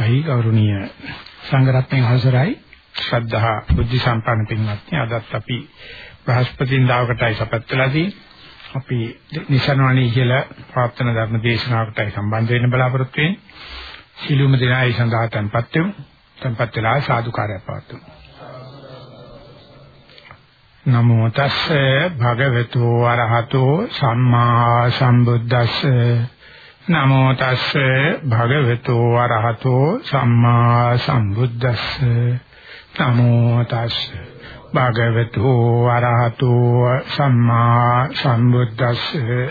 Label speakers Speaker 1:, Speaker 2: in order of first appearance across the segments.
Speaker 1: අවශ්‍යයි ගෞරවනීය සංඝරත්නයේ අවසරයි. ශ්‍රද්ධා බුද්ධ සම්පන්න පින්වත්නි අදත් අපි බ්‍රහස්පතින් දාවකටයි සපත්ලාදී අපි නිසනවණී කියලා ප්‍රාර්ථන ධර්ම දේශනාවකටයි සම්බන්ධ වෙන්න බලාපොරොත්තු වෙන්නේ. සිළුම දෙනායි සඳහා tempත් වෙමු. tempත් වෙලා සාදුකාරය පවතුමු නමෝ තස්සේ භගවතු වරහතෝ සම්මා සම්බුද්දස්සේ. නමෝ තස්සේ භගවතු වරහතෝ සම්මා සම්බුද්දස්සේ. නමෝ තස්සේ භගවතු වරහතෝ සම්මා සම්බුද්දස්සේ.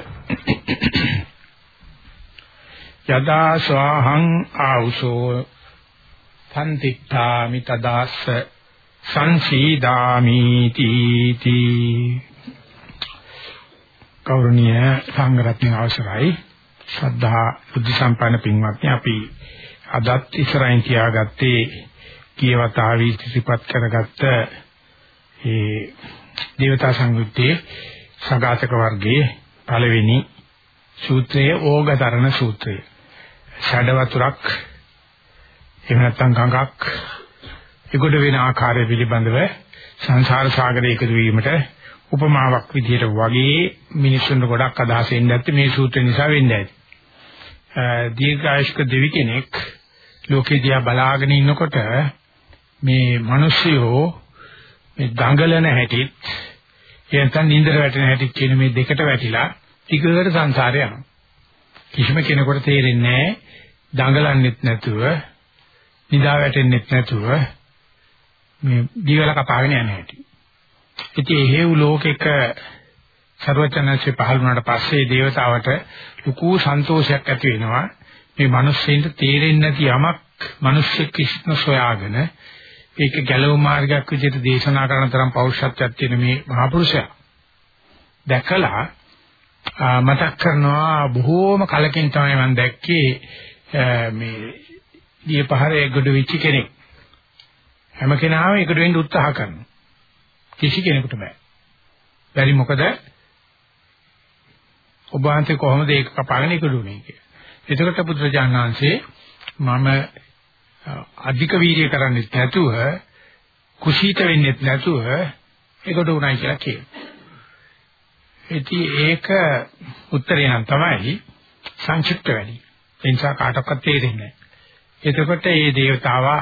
Speaker 1: යදා ස්වාහං ආවුසෝ. සම්තික්ඛාමි තදාස්ස. සංසීදාමි තීති. කෞරණීය සංඝරත්න අවසරයි. ශ්‍රද්ධා බුද්ධ සම්පන්න පින්වත්නි අපි අදත් ඉස්සරහින් තියාගත්තේ කියවතාවී ඉතිපත් කරගත්ත ඒ දේවතා සංයුත්තේ සගතක වර්ගයේ පළවෙනි සූත්‍රයේ ඕගතරණ සූත්‍රය. ෂඩ වතුරක් එහෙම නැත්නම් ගඟක් ඒකට වෙන ආකාරය පිළිබඳව සංසාර සාගරයේ එකතු වීමට උපමාවක් විදිහට වගේ මිනිස්සුන්ට ගොඩක් අදහස් එන්නේ නැත්te මේ සූත්‍රය නිසා වෙන්නේ නැහැ. දීර්ඝායුෂ්ක දෙවි කෙනෙක් ලෝකේ දිහා බලාගෙන ඉන්නකොට මේ මිනිස්සුયો මේ දඟලන හැටිත් එයන්තන් නින්දර වැටෙන හැටිත් කියන මේ දෙකට වැටිලා ටිකකට සංසාරේ යනවා. කිසිම කෙනෙකුට තේරෙන්නේ නැහැ දඟලන්නෙත් නැතුව නිදා වැටෙන්නෙත් නැතුව මේ දීවල කපාගෙන යන හැටි. ඉතින් එහෙව් ලෝකෙක සර්වචනසේ පහළ වුණාට පස්සේ දේවතාවට ලুকু සන්තෝෂයක් ඇති වෙනවා. මේ මිනිස්සෙන්ට තේරෙන්නේ නැති යමක් මිනිස්සු කිෂ්ණ සොයාගෙන ඒක ගැලව මාර්ගයක් විදිහට දේශනා කරන තරම් පෞරුෂත්වයක් තියෙන මේ මහපුරුෂයා දැකලා මතක් කරනවා බොහෝම කලකින් තමයි මම දැක්කේ මේ දී පහරේ ගොඩ වෙච්ච කෙනෙක්. හැම කෙනාම එකට වෙන්න උත්සාහ කරනවා. කිසි කෙනෙකුට බෑ. බැරි මොකද ඔබ වහන්සේ කොහොමද ඒක කපාගෙන ඉක්දුනේ කියලා. එතකොට පුත්‍රජාන වහන්සේ මම අධික වීර්ය කරන්නේ නැතුව කුසීත වෙන්නේ නැතුව ඒකට උණයි කියලා කියනවා. ඉතින් ඒක උත්තරේ නම් තමයි සංක්ෂිප්ත වැඩි. ඒ නිසා කාටවත් තේරෙන්නේ නැහැ. එතකොට මේ దేవතාවා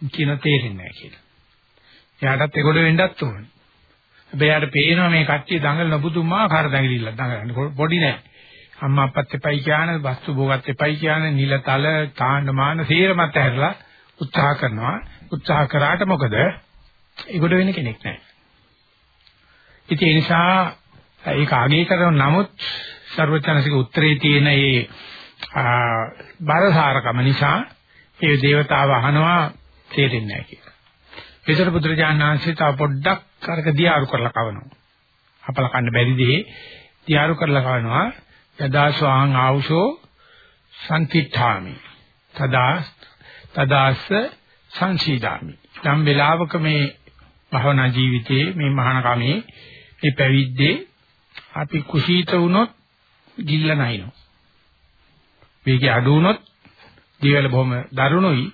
Speaker 1: කියන තේරෙන්නේ නැහැ කියලා. එයාටත් ඒකට වෙන්නත් ඕනේ. බෑට පේනවා මේ කට්ටිය දඟලන පුදුමාකාර දඟලිල්ල දඟලන පොඩි නෑ. අම්මා අප්පත් එපයි කියන, වස්තු භෝගත් එපයි කියන, නිලතල, තාණ්ඩමාන සීරමත් ඇරලා උත්සාහ කරනවා. උත්සාහ කරාට මොකද? ඒකට වෙන කෙනෙක් නෑ. ඉතින් ඒ නිසා ඒක ආගේ කරන නමුත් ਸਰවචනසික උත්තරේ තියෙන ඒ බරසාරකම නිසා ඒ దేవතාව අහනවා තේරෙන්නේ නැහැ කියලා. ඒතර බුදුරජාණන් වහන්සේ තව පොඩ්ඩක් අරක දියාරු කරලා කවනවා. අපල කන්න බැරි දේ දියාරු කරලා කවනවා. යදා ස්වාං ආවුසෝ සම්තිඨාමි. තදා තදාස්ස සංසීදාමි. යම් වෙලාවක මේ භවනා ජීවිතයේ මේ මහාන කමේ මේ පැවිද්දේ අපි කුසීත වුණොත් ගිල්ල නැහිනෝ. මේකේ අඩු වුණොත් දිවල බොහොම දරුණුයි.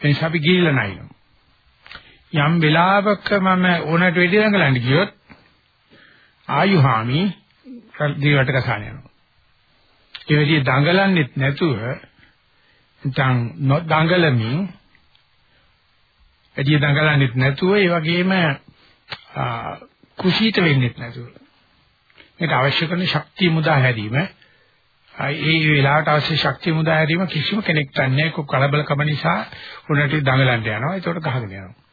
Speaker 1: එනිසා අපි ගිල්ල නැහිනෝ. යම් වෙලාවක මම ඕනට වෙඩි දඟලන්න ගියොත් ආයුහාමි දිවට කසාන යනවා. ඒ වෙදී දඟලන්නෙත් නැතුව නිකන් නොදඟලමින් එදී දඟලන්නෙත් නැතුව ඒ වගේම කුසීත වෙන්නෙත් නැතුව. මේක අවශ්‍ය කරන ශක්තිය මුදා හැරීම ඒ වෙලාවට අවශ්‍ය ශක්තිය මුදා හැරීම කිසිම කෙනෙක් දන්නේ නැහැ. කලබලකම නිසා උනට දඟලන්න යනවා. ඒකට ගහගෙන යනවා.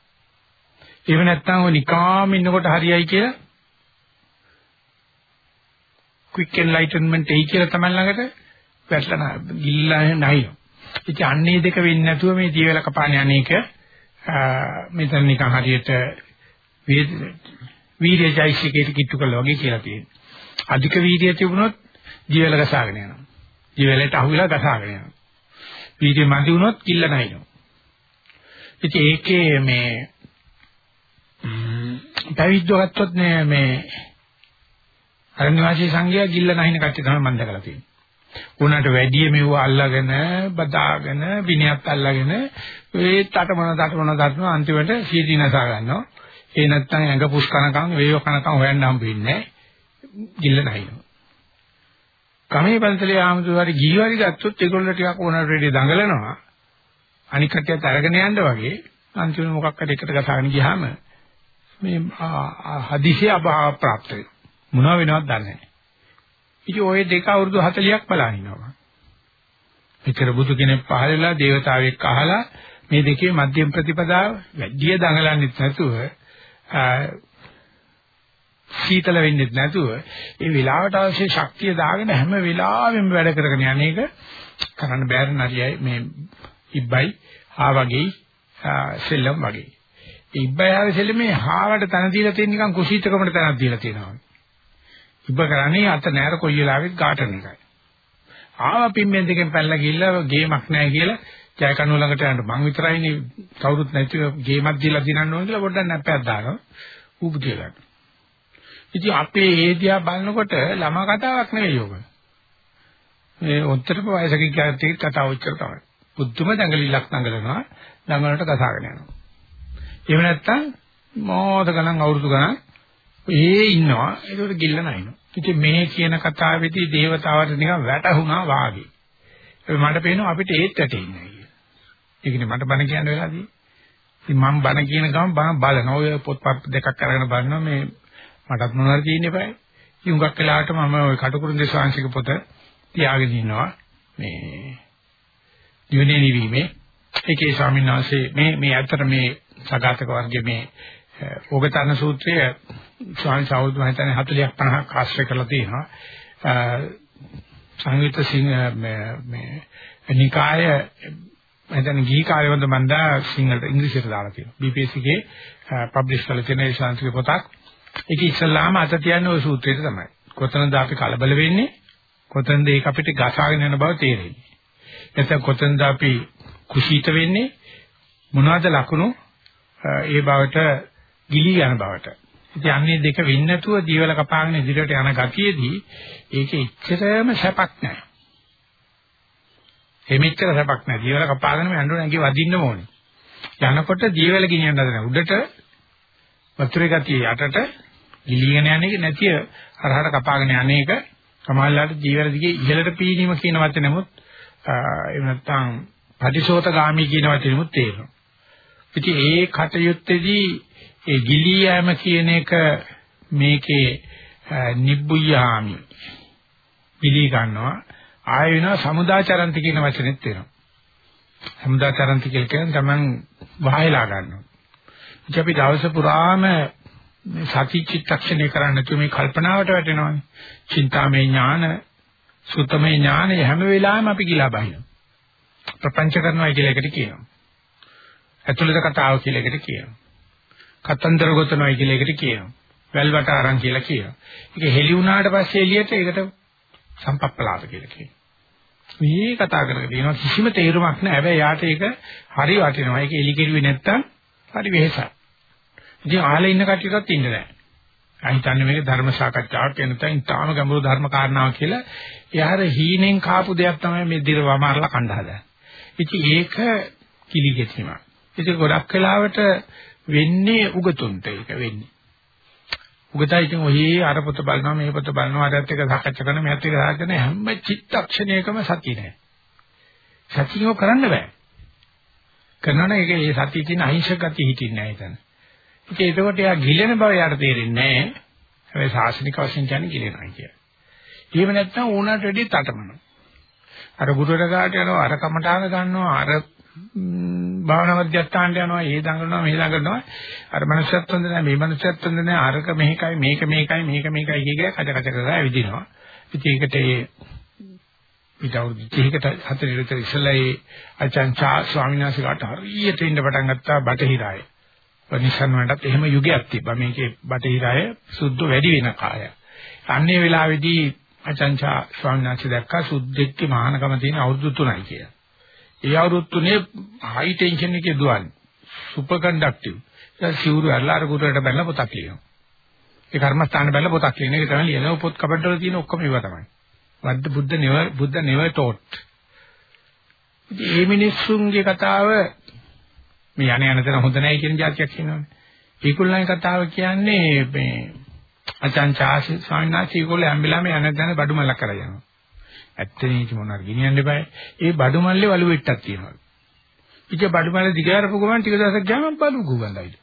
Speaker 1: එහෙම නැත්නම් ඔය නිකාම ඉන්නකොට හරියයි කියලා quick enlightenment එයි කියලා තමයි ළඟට වැටලා ගිල්ලා නැහින. ඉතින් අන්නේ දෙක වෙන්නේ නැතුව මේ ජීවල කපාන යන්නේක මෙතන නිකන් හරියට වීර්යජයිසිකේට කිට්ටු කළා වගේ කියලා තියෙනවා. අධික වීර්යය තිබුණොත් ජීවල ගසාගෙන යනවා. ජීවලට අහුවිලා ගසාගෙන යනවා. වීර්ය මදි වුණොත් කිල්ල නැහිනවා. ඉතින් ඒකේ මේ පැවිද්දෝ ගත්තොත් මේ අරණ්‍යවාසී සංඝයා ගිල්ල නැහින කට්ටිය තමයි මම දැකලා තියෙන්නේ. උනට වැඩි මෙව අල්ලගෙන බදාගෙන විනයත් අල්ලගෙන ඒ තටමන තටමන තටමන අන්තිමට සීදීනසා ගන්නවා. ඒ නැත්තම් ඇඟ පුස් කනකම් වේව කනකම් හොයන්න හම්බ වෙන්නේ නැහැ. ගිල්ල නැහිනවා. කමේ පන්සලේ ආමතුවාරි ගිහිවරි ගත්තොත් ඒගොල්ලෝ ටිකක් උනට රෙඩි දඟලනවා. අනික් කටියත් අරගෙන යන්න වගේ අන්තිමට මොකක් හරි එකට ගසාගෙන ගියාම මේ හදිසිය අභාව ප්‍රාප්ත වෙනවා. මොනව වෙනවද දන්නේ නැහැ. ඉතින් ওই දෙක අවුරුදු 40ක් බලන් ඉන්නවා. මෙතර බුදු කෙනෙක් පහල වෙලා දේවතාවෙක් අහලා මේ දෙකේ මධ්‍යම ප්‍රතිපදාව වැඩි දඟලන්නෙත් නැතුව සීතල වෙන්නේ නැතුව ඒ වෙලාවට අවශ්‍ය ශක්තිය දාගෙන හැම වෙලාවෙම වැඩ කරගෙන යන්නේක කරන්න බෑර නරියයි මේ ඉබ්බයි ආ වගේ සෙල්ලම් වගේ ඉබ්බයි ආවේ සෙල්ලමේ හාවට තන දීලා තියෙන නිකන් කුසීතකමට තනක් දීලා තියෙනවා ඉබ්බ කරන්නේ අත නෑර කොයි වෙලාවෙත් ගාටන එකයි ආව පිම්මෙන් දෙකෙන් පැනලා ගිහිල්ලා ගේමක් නැහැ කියලා ජයකණුව ළඟට යන්න මං විතරයිනේ කවුරුත් නැතිව ගේමක් දීලා දිනන්න ඕන කියලා පොඩ්ඩක් නැප්පයක් දානවා ඌ බුදිය ගන්න ඉතින් අපේ ඒ දිහා බලනකොට ළමා කතාවක් නෙවෙයි යෝග. මේ උත්තරප වයසක කැටි කතාව උච්චර තමයි. බුද්ධම දඟලිලක් දඟලනවා දඟලනට කසාගෙන යනවා. එහෙම නැත්තම් මොහොත ගණන් අවුරුදු ගණන් ඒ ඉන්නවා ඒකට ගිල්ල නැිනවා. ඉතින් මේ කියන කතාවේදී දේවතාවට නිකන් වැටහුණා වාගේ. මට පේනවා අපිට ඒත් වැටෙන්නේ නැහැ කියලා. ඒකනේ මට බණ කියන්න වෙලාදී. ඉතින් මම බණ කියන ගමන් බණ බලනවා. ඔය පොත්පත් දෙකක් අරගෙන බලනවා මේ මටත් මොනවද තියෙන්නේ බෑ. ඉතින් හුඟක් වෙලාවට මම ওই කටුකුරුන් දේශාංශික පොත තියාගෙන ඉන්නවා. මේ දිවනේ නිවීමේ ඒකේ ස්වාමීන් වහන්සේ මේ මේ අතර මේ සගතක වර්ගයේ මේ ඕගතන සූත්‍රය ස්වාමීන් සෞදු මම හිතන්නේ 40ක් 50ක් ආශ්‍රය කරලා තියෙනවා. සංයුක්ත සිංහ මේ නිකාය මම ගිහි කාලේ වන්ද මම දා සිංහලට ඉංග්‍රීසියට දාලා තියෙනවා. BPSC ගේ පබ්ලිෂ් කරලා තියෙන ඒ ශාන්තික පොතක්. ඒක ඉස්සල්ලාම අත තියන්නේ ওই සූත්‍රයට තමයි. කොතනද අපි කලබල වෙන්නේ? කොතනද ඒක අපිට ගසාගෙන යන බව තේරෙන්නේ. නැත්නම් කොතනද අපි කුසීත වෙන්නේ? මොනවද ලකුණු? ඒ බවට ගිලී යන බවට. ඉතින් අන්නේ දෙක වෙන්නේ නැතුව ජීවල කපාගෙන ඉදිරියට යන ගතියේදී ඒකේ ඉච්ඡතරම සැපක් නැහැ. එමෙච්චර සැපක් නැහැ. ජීවල කපාගෙන යන්න ඕනේ නැගී වදින්න ඕනේ. යනකොට ජීවල ගෙනියන්න හදන උඩට වතුරේ ගතිය යටට ගිලිගෙන යන එක නැතිය හරහට කපාගෙන යන එක සමාජලාට ජීවන දිගේ ඉහළට පීනීම කියන වචනෙමුත් එහෙම නැත්නම් පටිසෝතගාමි කියන වචනෙමුත් තේරෙනවා. ඉතින් ඒ කටයුත්තේදී ඒ ගිලී යෑම කියන එක මේකේ නිබ්බුයාමි පිළි ගන්නවා ආය වෙනවා සමුදාචරන්ති කියන වචනේත් තියෙනවා. සමුදාචරන්ති කියලා කියන්නේ තමන් වහයලා ගන්නවා. ඉතින් අපි දවස පුරාම මේ සති චිත්තක්ෂණය කරන්නේ නැතුව මේ කල්පනාවට වැටෙනවානේ. චින්තාමේ ඥාන, සුතමේ ඥාන හැම වෙලාවෙම අපි ගිලා බහිනවා. ප්‍රපංච කරනවා කියලා එකට කියනවා. ඇතුළත කතාව කියලා එකට කියනවා. කතන්දර ගොතනවා කියලා එකට කියනවා. වැල්වට අරන් කියලා කියනවා. ඒක හෙලි වුණාට පස්සේ එළියට ඒකට සම්පප්පලාප කියලා කියනවා. මේ කතා කරගෙන තියෙනවා කිසිම තේරුමක් නැහැ. හැබැයි යාට ඒක හරි වටිනවා. ඒක එලි කෙරුවේ නැත්තම් හරි වෙහසක්. ඉතින් ආලේ ඉන්න කට්ටියටත් ඉන්න බෑ. අහිතන්නේ මේක ධර්ම සාකච්ඡාවක් වෙන තැන් තාම ගැඹුරු ධර්ම කාරණාවක් කියලා. එයාර හීනෙන් කාපු දෙයක් තමයි මේ දිරවමාරලා කණ්ඩා හදන්නේ. ඉතින් ඒක කිලිගෙතීමක්. ඉතින් ගොඩක් වෙලාවට වෙන්නේ උගතුන්ට ඒක වෙන්නේ. උගතයි ඉතින් ඔහි අර පොත බලනවා මේ පොත බලනවා අරත් එක සාකච්ඡා කරන මේත් එක සාකච්ඡා කරන හැම චිත්තක්ෂණයකම සතිය නැහැ. සතියෝ කරන්න බෑ. කරනවනේ ඒක ඒ සතියේ තියෙන අහිංසක ගතිය හිටින්නේ නැහැ එතන. ඉතින් ඒකකොට එයා ගිලෙන බව යාට තේරෙන්නේ නැහැ. හැබැයි සාසනික වශයෙන් කියන්නේ ගිලෙනවා කියලා. එහෙම නැත්නම් ඕනට වැඩි තටමනවා. අර ගුරුවර ගාට යනවා අර කමඨාන ගන්නවා අර භාවනා මධ්‍යස්ථානට යනවා ඒ දඟලනවා මේ දඟලනවා අර මනුස්සයත් හොඳ නැහැ මේ මනුස්සයත් හොඳ නැහැ අරක මෙහෙකයි මේක මේකයි මේක මේකයි කිය කච කච කරලා ඇවිදිනවා. ඉතින් ඒකට ඒ ඊට අවුරුදු 30කට 40කට ඉස්සෙල්ලා ඒ අචංචා ස්වාමීන් වහන්සේලාට හරියට ඉන්න පටන් ගත්තා බටහිරාය. වනිසන් වලටත් එහෙම යුගයක් තිබ්බා. මේකේ බටහිරාය සුද්ධ වැඩි වෙන කාලයක්. අන්නේ වෙලාවේදී අචංචා ස්වාමීන් වහන්සේ දැක්කා සුද්ධෙක්ගේ මහානකම තියෙන අවුරුදු 3යි කියලා. ඒ අවුරුදු 3 හයි ටෙන්ෂන් එකේ දුවන්නේ. Super conductive. ඒක සිවුරු අල්ලාර කුටරට බැලලා පොතක් ලියනවා. ඒ කර්මස්ථාන බැලලා පොතක් ලියන එක තමයි ලියන පොත් කබඩ වල තියෙන ඔක්කොම ඒවා තමයි. what the Buddha never Buddha never taught. ඉතින් මේ මිනිස්සුන්ගේ කතාව මේ යණ යන තැන හොඳ නැහැ කියන જાතියක් කියනවනේ. ඒගොල්ලන්ගේ කතාව කියන්නේ මේ අචාන් චාසි ස්වාමීන් වහන්සේ ඒගොල්ලෝ හැම්බෙලාම යන තැන බඩු මල්ලක් කරලා යනවා. ඇත්තනේ ඉති මොනවාර ගෙනියන්න එපායි. ඒ බඩු මල්ලේ වලු වෙට්ටක් තියෙනවා. ඉතින් බඩු මල්ල දිගාරපු ගමන් ටික දවසක් ගියාම බලු ගුවන්දයිද.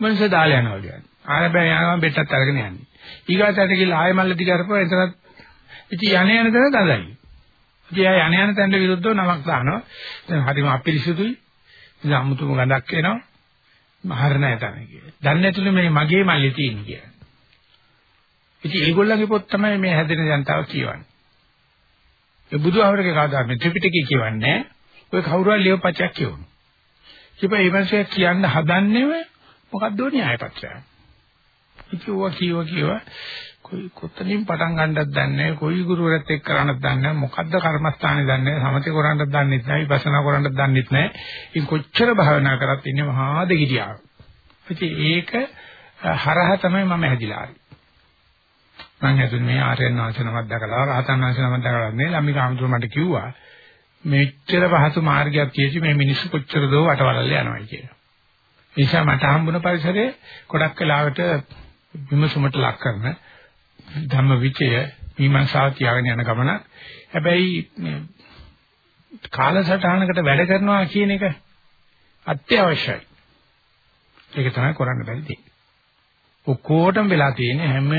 Speaker 1: මනස දාලා යනවා කියන්නේ. ආය බෑ යනවා බෙට්ටත් අරගෙන යන්නේ. ඊගාටට ගිහලා ආය මල්ල දිගාරපුවා එතනත් ඉතින් යණ යන තැන දඳයි. ඉතින් ආය යණ යන තැනට විරුද්ධව නමක් දානවා. දැන් හරිම අපිරිසුදුයි. ඉතින් අමුතුම ගඳක් එනවා. මහර නැහැ තමයි කියන්නේ. දන්නේ නැතුළු මේ මගේ මල්ලේ තියෙන කියලා. ඉතින් ඒගොල්ලන්ගේ පොත් තමයි මේ හැදෙන ජනතාව කියවන්නේ. ඒ බුදුහාමරගේ කතාව මේ ත්‍රිපිටකය කියවන්නේ ඔය කවුරු හරි ලියවපචයක් කියවන. කිප ඒ මාසේ කියන්න හදන්නේම මොකක්ද න්‍යායපත්‍රය. ඉතින් ඔවා කියව කියව කොයි කොතනින් පටන් ගන්නද දන්නේ නැහැ කොයි ගුරුවරයෙක් එක්ක කරන්නද දන්නේ නැහැ මොකද්ද කර්මස්ථානේ දන්නේ නැහැ සමතේ කරන්නද දන්නේ නැහැ විපස්සනා කරන්නද දන්නේ නැහැ ඉතින් කොච්චර භාවනා කරත් ඉන්නේ මහා දෙගිඩියාව ඉතින් ඒක හරහා තමයි මම හැදිලා ආවේ මම හිතුවේ මේ ආර්යයන් වහන්සේනමක් දැකලා රහතන් වහන්සේනමක් දැකලා නේ ළම්මික ආමතුරු මට කිව්වා මෙච්චර පහසු මාර්ගයක් තියෙච්ච මේ මිනිස්සු කොච්චර දෝ වටවලල්ල යනවා කියලා. ඒ නිසා මට හම්බුන පරිසරයේ ගොඩක් වෙලාවට විමසුමට ලක් කරන ධම්ම විචය මීමන්සාව තියාගෙන යන ගමනක්. හැබැයි කාලසටහනකට වැඩ කරනවා කියන එක අත්‍යවශ්‍යයි. ඒක තමයි කරන්න බැරි දෙයක්. ඔක්කොටම වෙලා තියෙන හැම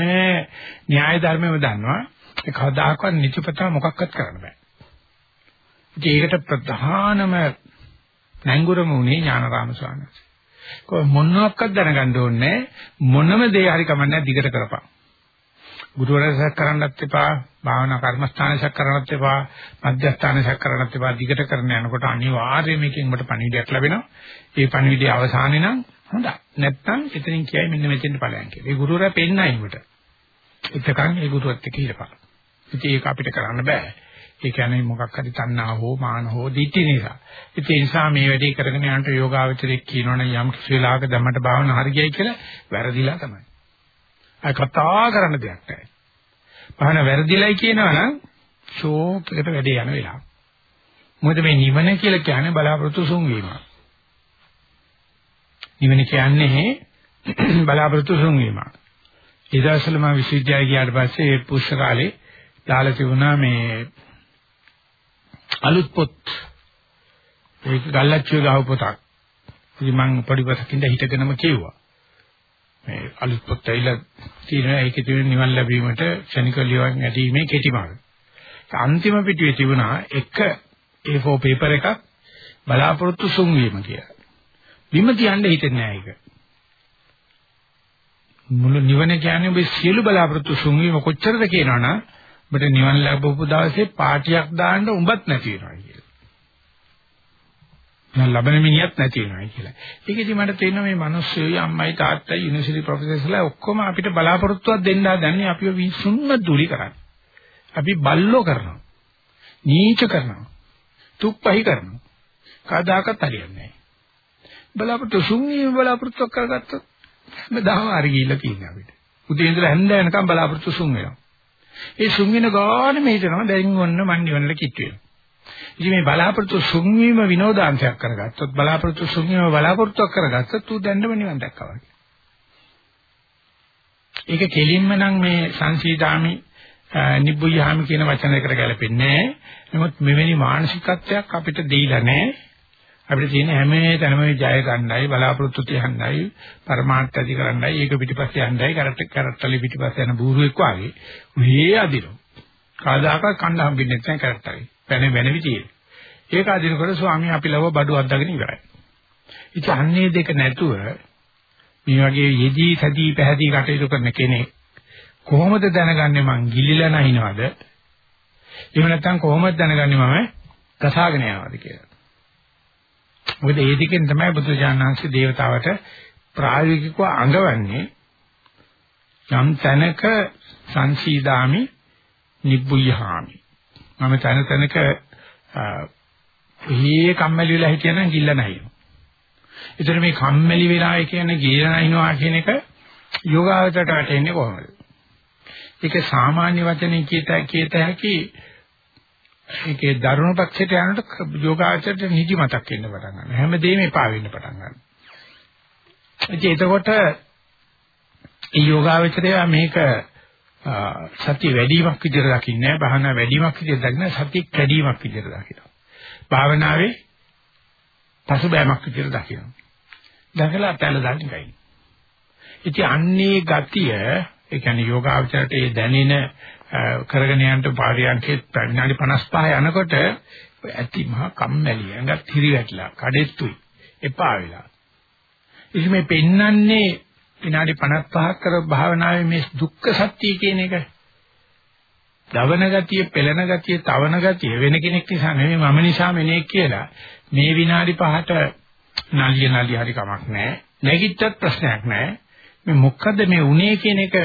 Speaker 1: න්‍යාය ධර්මෙම දන්නවා ඒ කවදාකවත් නිතිපතා මොකක්වත් කරන්න බෑ. ඒකට ප්‍රධානම නැංගුරම උනේ ඥානරාම ස්වාමීන් වහන්සේ. කො මොනවාක්වත් දැනගන්න ඕනේ මොනම දේ හරි කමන්නේ දිගට කරපන්. ගුරුවරයෙක් කරන්නත් එපා, භාවනා කර්මස්ථානයක් කරන්නත් එපා, මධ්‍යස්ථානයක් කරන්නත් එපා. දිගට කරන යනකොට අනිවාර්යයෙන් මේකෙන් මට පණිවිඩයක් ලැබෙනවා. ඒ පණිවිඩය අවසානයේ නම් හොඳයි. නැත්තම් එතනින් කියයි මෙන්න මෙතෙන්ට ඵලයන් කියලා. ඒ ගුරුවරයා පෙන්නයි උඹට. එතකන් ඒ ගුරුවත් එක්ක හිරපන්. ඉතින් ඒක අපිට කරන්න බෑ. ඒ කියන්නේ මොකක් හරි තණ්හා හෝ මාන හෝ දිටි නිසා. ඉතින් ඒ නිසා මේ වැඩේ කරගෙන යනට යෝගාවචරයක් කියනවනේ යම් කිසි වෙලාවක ධම්මට භාවන හරියයි කියලා වැරදිලා තමයි. අය කතා කරන්න දෙයක් නැහැ. භාවන වැරදිලයි කියනවනම් ෂෝක් එකට වැඩේ යන වෙලාව. මොකද මේ නිවන කියලා කියන්නේ බලාපොරොත්තු සුන් වීමක්. නිවන කියන්නේ බලාපොරොත්තු සුන් වීමක්. ඒ දවස්වල මම විශ්වවිද්‍යාලය ගියාට පස්සේ ඒ පුස්තකාලේ දාලා තිබුණා මේ අලුත් පොත් ඒක ගල්ලච්චුවේ ගහව පොතක්. ඉතින් මම පොඩි පොතකින්ද හිටගෙනම කිව්වා. මේ අලුත් පොත් ඇවිල්ලා තියෙනවා ඒකේ තියෙන නිවන් ලැබීමට ක්ෂණික ලියවන් ඇදීමේ කෙටි මාර්ග. අන්තිම පිටුවේ තිබුණා එක A4 පේපර් එකක් බලාපොරොත්තු සුන් වීම කියලා. බිම තියන්න හිතෙන්නේ නැහැ ඒක. මුළු නිවන කියන්නේ ඔබේ සියලු බලාපොරොත්තු සුන්වීම කොච්චරද කියනවනම් ඔබට නිවන් ලැබපු දවසේ පාටියක් දාන්න උඹත් නැති වෙනවා කියලා. මම ලබන මිනිහත් නැති වෙනවා කියලා. ඒකෙදි මට තේරෙනවා මේ මිනිස්සුයි අම්මයි තාත්තයි යුනිවර්සිටි ප්‍රොෆෙසර්ස්ලා ඔක්කොම අපිට බලාපොරොත්තුවක් දෙන්න හදන්නේ අපිව විසුන්න දුලි කරන්නේ. අපි බල්ලෝ කරනවා. නීච කරනවා. තුප්පහි කරනවා. කවදාකවත් හරියන්නේ නැහැ. බලාපොරොත්තු සුන්වීම බලාපොරොත්තු කරගත්තොත් හැමදාම හරි ගිහිල්ලා තියෙනවා අපිට. උදේ ඉඳලා හැන්ද වෙනකම් බලාපොරොත්තු සුන් වෙනවා. ඒ සුන් වෙන ගානේ මේ හිතනවා දැන් ඔන්න මන් නිවනට කිට් වෙනවා. ඉතින් මේ බලාපොරොත්තු සුන් වීම විනෝදාංශයක් කරගත්තොත් බලාපොරොත්තු සුන් වීම බලාපොරොත්තුක් කරගත්තොත් ඌ දැන්නම නිවන් දැක්කා වගේ. ඒක කෙලින්ම නම් මේ සංසීදාමි නිබ්බුයාමි කියන වචන දෙකට ගැලපෙන්නේ නැහැ. නමුත් මෙවැනි මානසිකත්වයක් අපිට දීලා නැහැ. අපිට තියෙන හැම තැනම ජය ගන්නයි බලාපොරොත්තු තියන්නයි පරමාර්ථ ඇති කරන්නයි ඒක පිටිපස්සේ යන්නයි කරට කරට්ටලි පිටිපස්සේ යන බූරුවෙක් වාගේ මේ අදිනු. කවදාකවත් කන්න හම්බෙන්නේ නැත්නම් කරට්ටලි පැන වෙන විදියේ ඒක අදිනකොට ස්වාමී අපි ලව බඩු අද්දාගෙන ඉවරයි. ඉතින් අන්නේ දෙක නැතුව මේ වගේ යෙදී සැදී පැහැදී කටයුතු කරන කෙනෙක් කොහොමද දැනගන්නේ මං ගිලිලා නැහිනවද? එහෙම නැත්නම් කොහොමද දැනගන්නේ මම කසාගෙන යනවද කියලා. මොකද ඒ දෙකෙන් තමයි බුදුජානනාංශ දේවතාවට ප්‍රායෝගිකව අඟවන්නේ යම් තැනක සංසීදාමි නිබ්බුයහාමි මම තන තැනක ඒ කම්මැලි වෙලා හිටියනම් ගිල්ල නැහැ. ඒතර මේ කම්මැලි වෙලා කියන්නේ ගිල්ල නැහිනවා කියන එක යෝගාවචරයට වැටෙන්නේ කොහොමද? ඒක සාමාන්‍ය වචනේ කියත කියත හැකි ඒකේ දරුණු පක්ෂයට යනකොට යෝගාචරයට නිදි මතක් වෙන්න පටන් ගන්නවා. හැමදේම එපා වෙන්න පටන් ගන්නවා. ඉතින් එතකොට මේ යෝගාචරය මේක සතිය වැඩිවීමක් විදිහට දකින්නේ නැහැ. භාවනා වැඩිවීමක් විදිහට දකින්න සතිය කැඩීමක් විදිහට දකිනවා. භාවනාවේ පසුබෑමක් විදිහට දකිනවා. දැකලා පැල දාන්න ගයි. ඉතින් අන්නේ ගතිය ඒ කියන්නේ යෝගාචරයට ඒ දැනෙන කරගෙන යන්න පාරියන්කේ විනාඩි 55 යනකොට ඇති මහා කම්මැලි ඇඟත් හිරිවැටලා කඩෙත්තුයි එපා වෙලා. ඉතින් මේ පෙන්නන්නේ විනාඩි 55ක් කර භාවනාවේ මේ දුක්ඛ සත්‍ය කියන එක. දවන ගතිය, පෙළෙන ගතිය, තවන ගතිය වෙන කෙනෙක් නිසා නෙමෙයි මම නිසා මෙනේ කියලා. මේ විනාඩි 5ට නලිය නලිය හරි කමක් නැහැ. නැගිට්ටත් ප්‍රශ්නයක් නැහැ. මේ මොකද්ද මේ උනේ කියන එක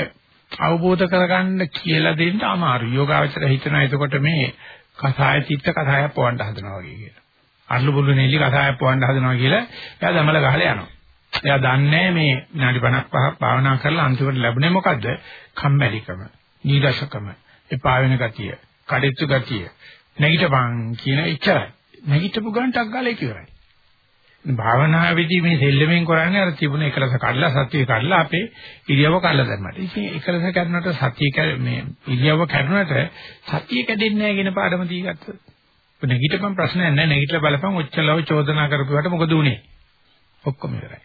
Speaker 1: අවබෝධ කරගන්න කියලා දෙන්න අමාරු. යෝගාවචර හිතනවා එතකොට මේ කසාය චිත්ත කසාය පොවන්න හදනවා වගේ කියලා. අල්ලු බුල්ලු නෙල්ලි කසාය පොවන්න හදනවා කියලා එයා දමල ගහලා යනවා. එයා දන්නේ මේ විනාඩි 55ක් භාවනා කරලා අන්තිමට ලැබුණේ මොකද්ද? කම්මැලිකම, නීරසකම, එපා වෙන ගතිය, කඩਿੱතු ගතිය. නැගිටපන් කියන ඉච්ඡායි. නැගිටපු ගන්ටක් ගාලා ඉවරයි. භාවනාවේදී මේ දෙල්ලෙමින් කරන්නේ අර තිබුණ එකලස කඩලා සතිය කඩලා අපේ ඉරියව කඩලා දැම්මට. ඉතින් එකලස කඩනකොට සතිය මේ ඉරියව කඩනකොට සතිය කැඩෙන්නේ නැහැ කියන පාඩම දීගත්තොත්. නැගිටපන් ප්‍රශ්නයක් නැහැ. නැගිටලා බලපන් ඔච්චරව චෝදනා කරපුවාට මොකද උනේ? ඔක්කොම ඉවරයි.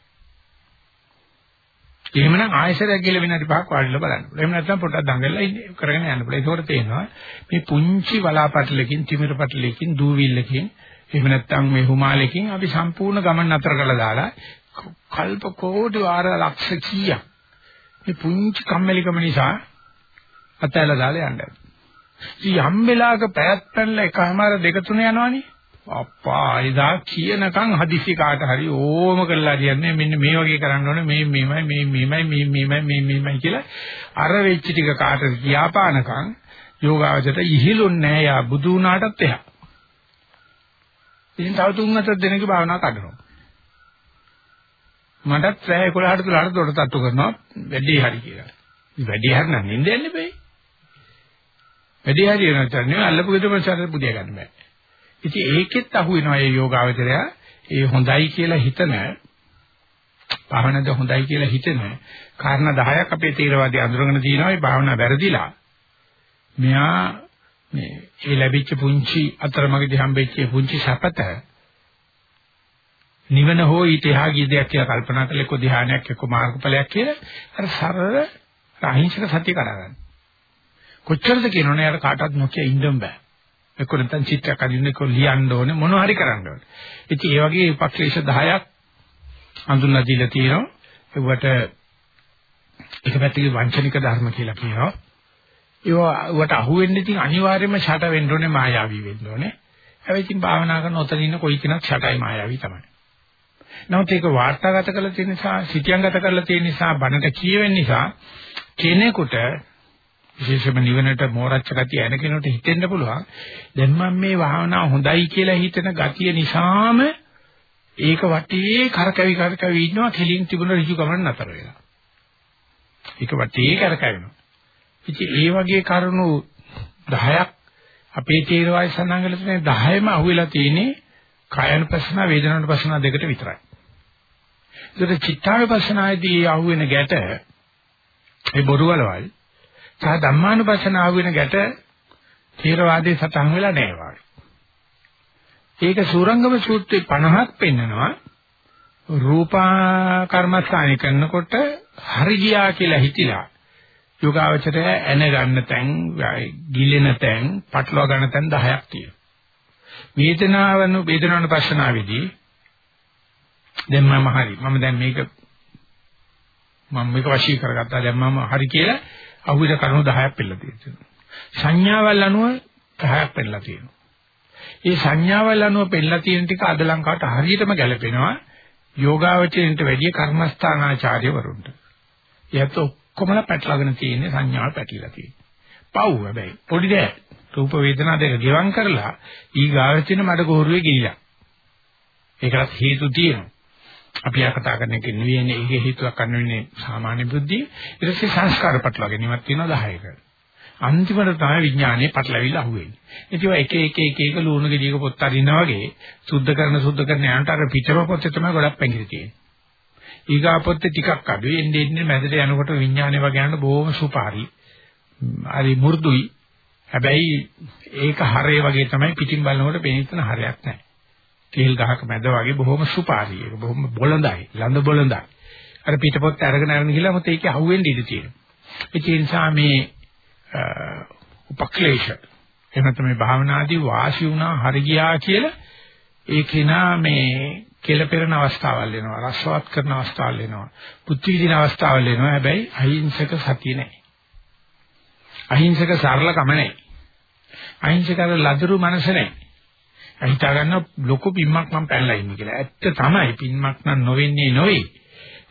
Speaker 1: එහෙමනම් ආයසරයක් කියලා විනාඩි පහක් වාඩිලා බලන්න. එහෙම නැත්නම් පොඩ්ඩක් දඟලලා ඉන්නේ කරගෙන යන්න පුළුවන්. ඒකෝට තේනවා මේ පුංචි බලාපටලකින්, තිමිර පටලකින්, දූවිල්ලකින් එහෙම නැත්නම් මේ හිමාලයකින් අපි සම්පූර්ණ ගමන් නතර කරලා දාලා කල්ප කෝටි වාර ලක්ෂ කීයක් මේ පුංචි කම්මැලිකම නිසා අතැල්ලා දාලා යන්න. ඉතින් යම් වෙලාවක පැයක් පැනලා එකමාර දෙක තුන යනවනේ. අප්පා එදා කියනකම් හදිසි කාට හරි ඕම කරලා කියන්නේ මෙන්න මේ වගේ කරන්න ඕනේ මේ මේමයි මේ මේමයි මේ මේමයි මේ මේමයි කියලා අර වෙච්ච ටික කාට කියාපානකම් යෝගාවචරයට ඉහිලුන්නේ නැහැ යා බුදු වුණාටත් එහා. ඉතින් තව තුන් හතර දෙනෙක්ගේ භාවනාව කඩනවා. මටත් රෑ 11ට 12ට දොඩ තට්ටු කරනවා වැඩි හරි කියලා. වැඩි හරි නම් නින්ද යන්න බෑ. වැඩි හරි නැත්නම් නේ අල්ලපු ගෙදරම සැර පුදිය ගන්න බෑ. ඉතින් ඒකෙත් අහු වෙනවා මේ යෝගාවචරය ඒ හොඳයි කියලා හිතන භාවනද හොඳයි කියලා හිතන කාරණා 10ක් අපේ තීරවාදී අඳුරගෙන දිනවා මේ භාවනා වැරදිලා. මෙයා මේ ඒ ලැබිච්ච පුංචි අතරමඟදී හම්බෙච්ච පුංචි සපත නිවන හෝ ඊට එහා ගිය දෙයක් කියලා කල්පනා කළේ කො ධානයක් එක්ක මාර්ගඵලයක් කියලා අර සරල අහිංසක සත්‍ය කරගන්න. කොච්චරද කියනවනේ අර කාටවත් නොකිය ඉන්න බෑ. එක්ක නැත්නම් චිත්‍රයක් අදින්න එක්ක ලියන්න ඕනේ මොන හරි කරන්න ඕනේ. ඉතින් ඒ වගේ පක්ෂේෂ 10ක් හඳුන්ලා දීලා තියෙනවා. ඒවට එක පැත්තකින් වංචනික ධර්ම කියලා කියනවා. ඒවට අහුවෙන්න ඉතින් අනිවාර්යයෙන්ම ෂට වෙන්න ඕනේ මායාවී වෙන්න ඕනේ. හැබැයි ඉතින් භාවනා කරන ඔතන ඉන්න කොයි කෙනෙක් ෂටයි මායාවී තමයි. නමුත් ඒක වාර්තාගත කරලා තියෙන නිසා, සිටියංගත කරලා තියෙන නිසා, බණට කියවෙන නිසා කෙනෙකුට විශේෂම නිවනට මෝරච්ච ගතිය එන කෙනෙකුට හිතෙන්න පුළුවන්. දැන් මම මේ භාවනාව හොඳයි කියලා හිතන ගතිය නිසාම ඒක වටේ කරකැවි කරකැවි ඉන්නවා කෙලින් තිබුණ ඍජු ගමන නතර වෙලා. ඒක වටේ කරකැවෙනවා. ඉතින් ඒ වගේ කරුණු 10ක් අපේ තේරවායි සඳහන් කරලා තියෙන 10ම අහුවෙලා තියෙන්නේ කායනුපස්සන වේදනානුපස්සන දෙකට විතරයි. ඒකට චිත්තානුපස්සනයේදී අහුවෙන ගැට ඒ බොරුවලවල් සහ ධම්මානුපස්සන අහුවෙන ගැට තේරවාදී සතහන් වෙලා නැහැ ඒක සූරංගම සූත්‍රයේ 50ක් පෙන්නනවා රූපා කර්මස්ථානි කරනකොට හරි ගියා කියලා හිතිලා යෝගාවචරය ඇන ගන්න තැන්, ගිලෙන තැන්, පටලවා ගන්න තැන් 10ක් තියෙනවා. වේදනාවන වේදනාවන පස්සනාවේදී දැන් මම හරි. මම දැන් මේක මම මේක වශී කරගත්තා. දැන් මම හරි කියලා අහුවිද කරුණු 10ක් පෙළලා තියෙනවා. සංඥාවල් අනුව 10ක් පෙළලා තියෙනවා. මේ සංඥාවල් අනුව පෙළලා තියෙන ටික අද ලංකාවට හරියටම ගැලපෙනවා යෝගාවචරයට වැඩිය කර්මස්ථානාචාර්යවරුන්ට. යැත් ඔක්කොමලා පැටලගෙන තියෙන්නේ සංඥාවල් පැටලිලා තියෙන්නේ. පව් හැබැයි පොඩි දෙයක්. රූප වේදනා දෙක ගෙවම් කරලා ඊ ගාවේ තියෙන මඩ ගොහරුවේ ගිලිලා. ඒකට හේතු තියෙනවා. අපි ආ කතා කරන එක නෙවෙයිනේ ඒකේ හේතුවක් ගන්න වෙන්නේ සාමාන්‍ය බුද්ධිය. ඊට පස්සේ සංස්කාර පැටලගෙන ඉවත් වෙනවා 10ක. අන්තිමට තමයි විඥානයේ පටලවිලා අහුවෙන්නේ. ඉතින් ඒක එක එක එක එක ලුණු ගෙඩියක පොත් අරිනා වගේ සුද්ධ කරන සුද්ධ කරන යනට අර පිටම පොත්තේ තමයි ගොඩක් පැංගිරි තියෙන්නේ. ඊගා පොත්තේ ටිකක් අඩුයි එන්නේ එන්නේ මැදට යනකොට විඥානය වගේ යන බොහොම සුපාරි. හරි මෘදුයි. හැබැයි ඒක හරේ වගේ තමයි පිටින් බලනකොට පෙනෙන හරයක් නැහැ. කේල් ගහක මැද වගේ බොහොම සුපාරි. ඒක බොහොම බොළඳයි. ලඳ බොළඳයි. අර පිටපොත් අරගෙන අරගෙන ගිහලා මොකද ඒකේ අහුවෙන්න ඉඩ තියෙනවා. ඒ නිසා මේ උපක්ලේශ එහෙම තමයි භාවනාදී වාසි වුණා හරි ගියා කියලා ඒ කෙනා මේ කෙලපෙරන අවස්ථාවල් එනවා රසවත් කරන අවස්ථාවල් එනවා. පුත්‍ති විදින අවස්ථාවල් එනවා. හැබැයි අහිංසක සතිය නැහැ. අහිංසක සරලකම නැහැ. අහිංසක ලදරු මනස නැහැ. හිතා ගන්න ලොකු පිම්මක් මම පැනලා ඉන්නේ කියලා. ඇත්ත තමයි පිම්මක් නම් නොවෙන්නේ නොවේ.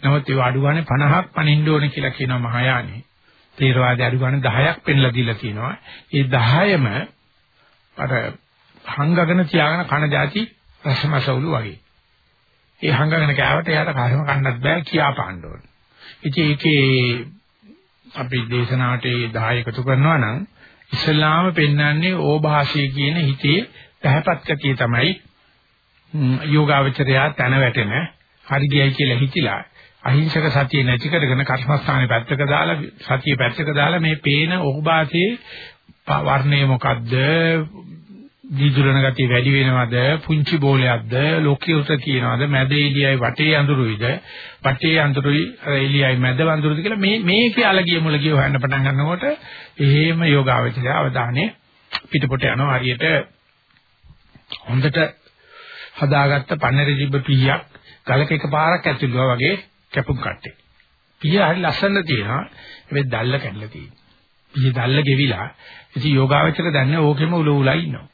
Speaker 1: නමුත් ඒ අඩු ගානේ 50ක් පනින්න ඕනේ කියලා කියනවා මහායානේ. තේරවාදී අඩු ගන්න 10ක් පෙන්ලා දීලා තියෙනවා. ඒ 10ම අර හංගගෙන තියාගෙන කන જાති රසමසවුලු වගේ. ඒ හංගගෙන කෑවට එයාට කාර්යම කන්නත් බෑ කියා පාන්න ඕන. ඉතින් ඒකේ අපි දේශනාවට ඒ 10 එකතු කරනවා නම් ඉස්ලාම පෙන්වන්නේ ඕභාෂය කියන හිතේ පැහැපත් ගතිය තමයි යෝගාවචරයා තන වැටෙන හරි ගියයි කියලා හිතිලා අහිංසක සතිය නැති කරගෙන කර්මස්ථානේ පැත්තක දාලා සතිය පැත්තක දාලා මේ පේන ඔහුබාසේ වර්ණය මොකද්ද දීදුලන ගතිය වැඩි වෙනවද පුංචි බෝලයක්ද ලෝකියුත කියනවද මැද එළියයි වටේ අඳුරුයිද වටේ අඳුරුයි එළියයි මැද අඳුරුද කියලා මේ මේකේ අලගිය මුලගිය හොයන්න පටන් ගන්නකොට එහෙම යෝගාවචරය අවධානය පිටපොට යනවා හරියට හොඳට හදාගත්ත පන්නරේ තිබ්බ පීයක් ගලක එකපාරක් ඇතුළුවා වගේ කැපුම් කට්ටේ. පිය හරි ලස්සන තියෙනවා. හැබැයි දැල්ල කැඩලා තියෙනවා. පිය දැල්ල ගෙවිලා ඉතින් යෝගාවචර දැන්නේ ඕකෙම උල උලයි ඉන්නවා.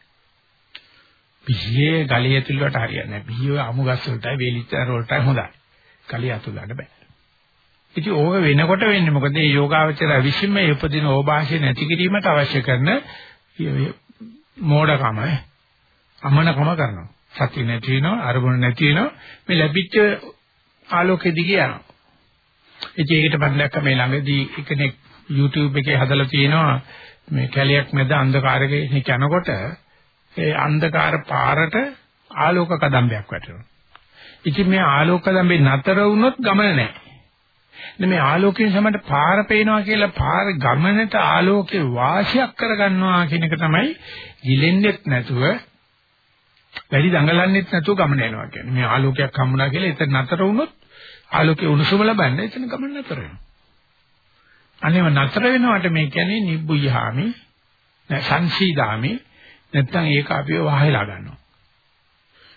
Speaker 1: පියේ ගලිය ඇතුළට හරියන්නේ නැහැ. පිය අමු ගස් වලටයි වේලිච්චර වලටයි හොඳයි. ගලිය ඇතුළට බෑ. ඉතින් ඕක වෙනකොට වෙන්නේ මොකද මේ යෝගාවචර විශ්ීම උපදින ඕභාෂය නැති කිරීමට අවශ්‍ය කරන මෝඩකම අමනකම කරනවා. සත්‍ය නැති වෙනවා අරමුණ නැති වෙනවා මේ ලැබිච්ච ආලෝකෙ දිගේ යනවා. ඉතින් ඒකට මම දැක්ක මේ ළඟදී කෙනෙක් YouTube එකේ හදලා තියෙනවා මේ කැලියක් මැද අන්ධකාරයක යනකොට ඒ අන්ධකාර පාරට ආලෝක කදම්බයක් වැටෙනවා. ඉතින් මේ ආලෝක කදම්බේ නතර වුණොත් ගමන නැහැ. මේ ආලෝකයෙන් සමහරට පාර පේනවා කියලා පාර ගමනට ආලෝකේ වාසියක් කරගන්නවා කියන එක තමයි ගිලෙන්නෙත් නැතුව වැඩි දඟලන්නෙත් නැතුව ගමන යනවා කියන්නේ. මේ ආලෝකයක් හම්බුණා කියලා එතන නතර වුණොත් ආලෝකයේ උණුසුම ලබන්න එතන ගමන නතර වෙනවා. අනේම නතර වෙනවට මේ කියන්නේ නිබ්බුයහාමි සංසීදාමි නැත්තම් ඒක අපිව වහලා ගන්නවා.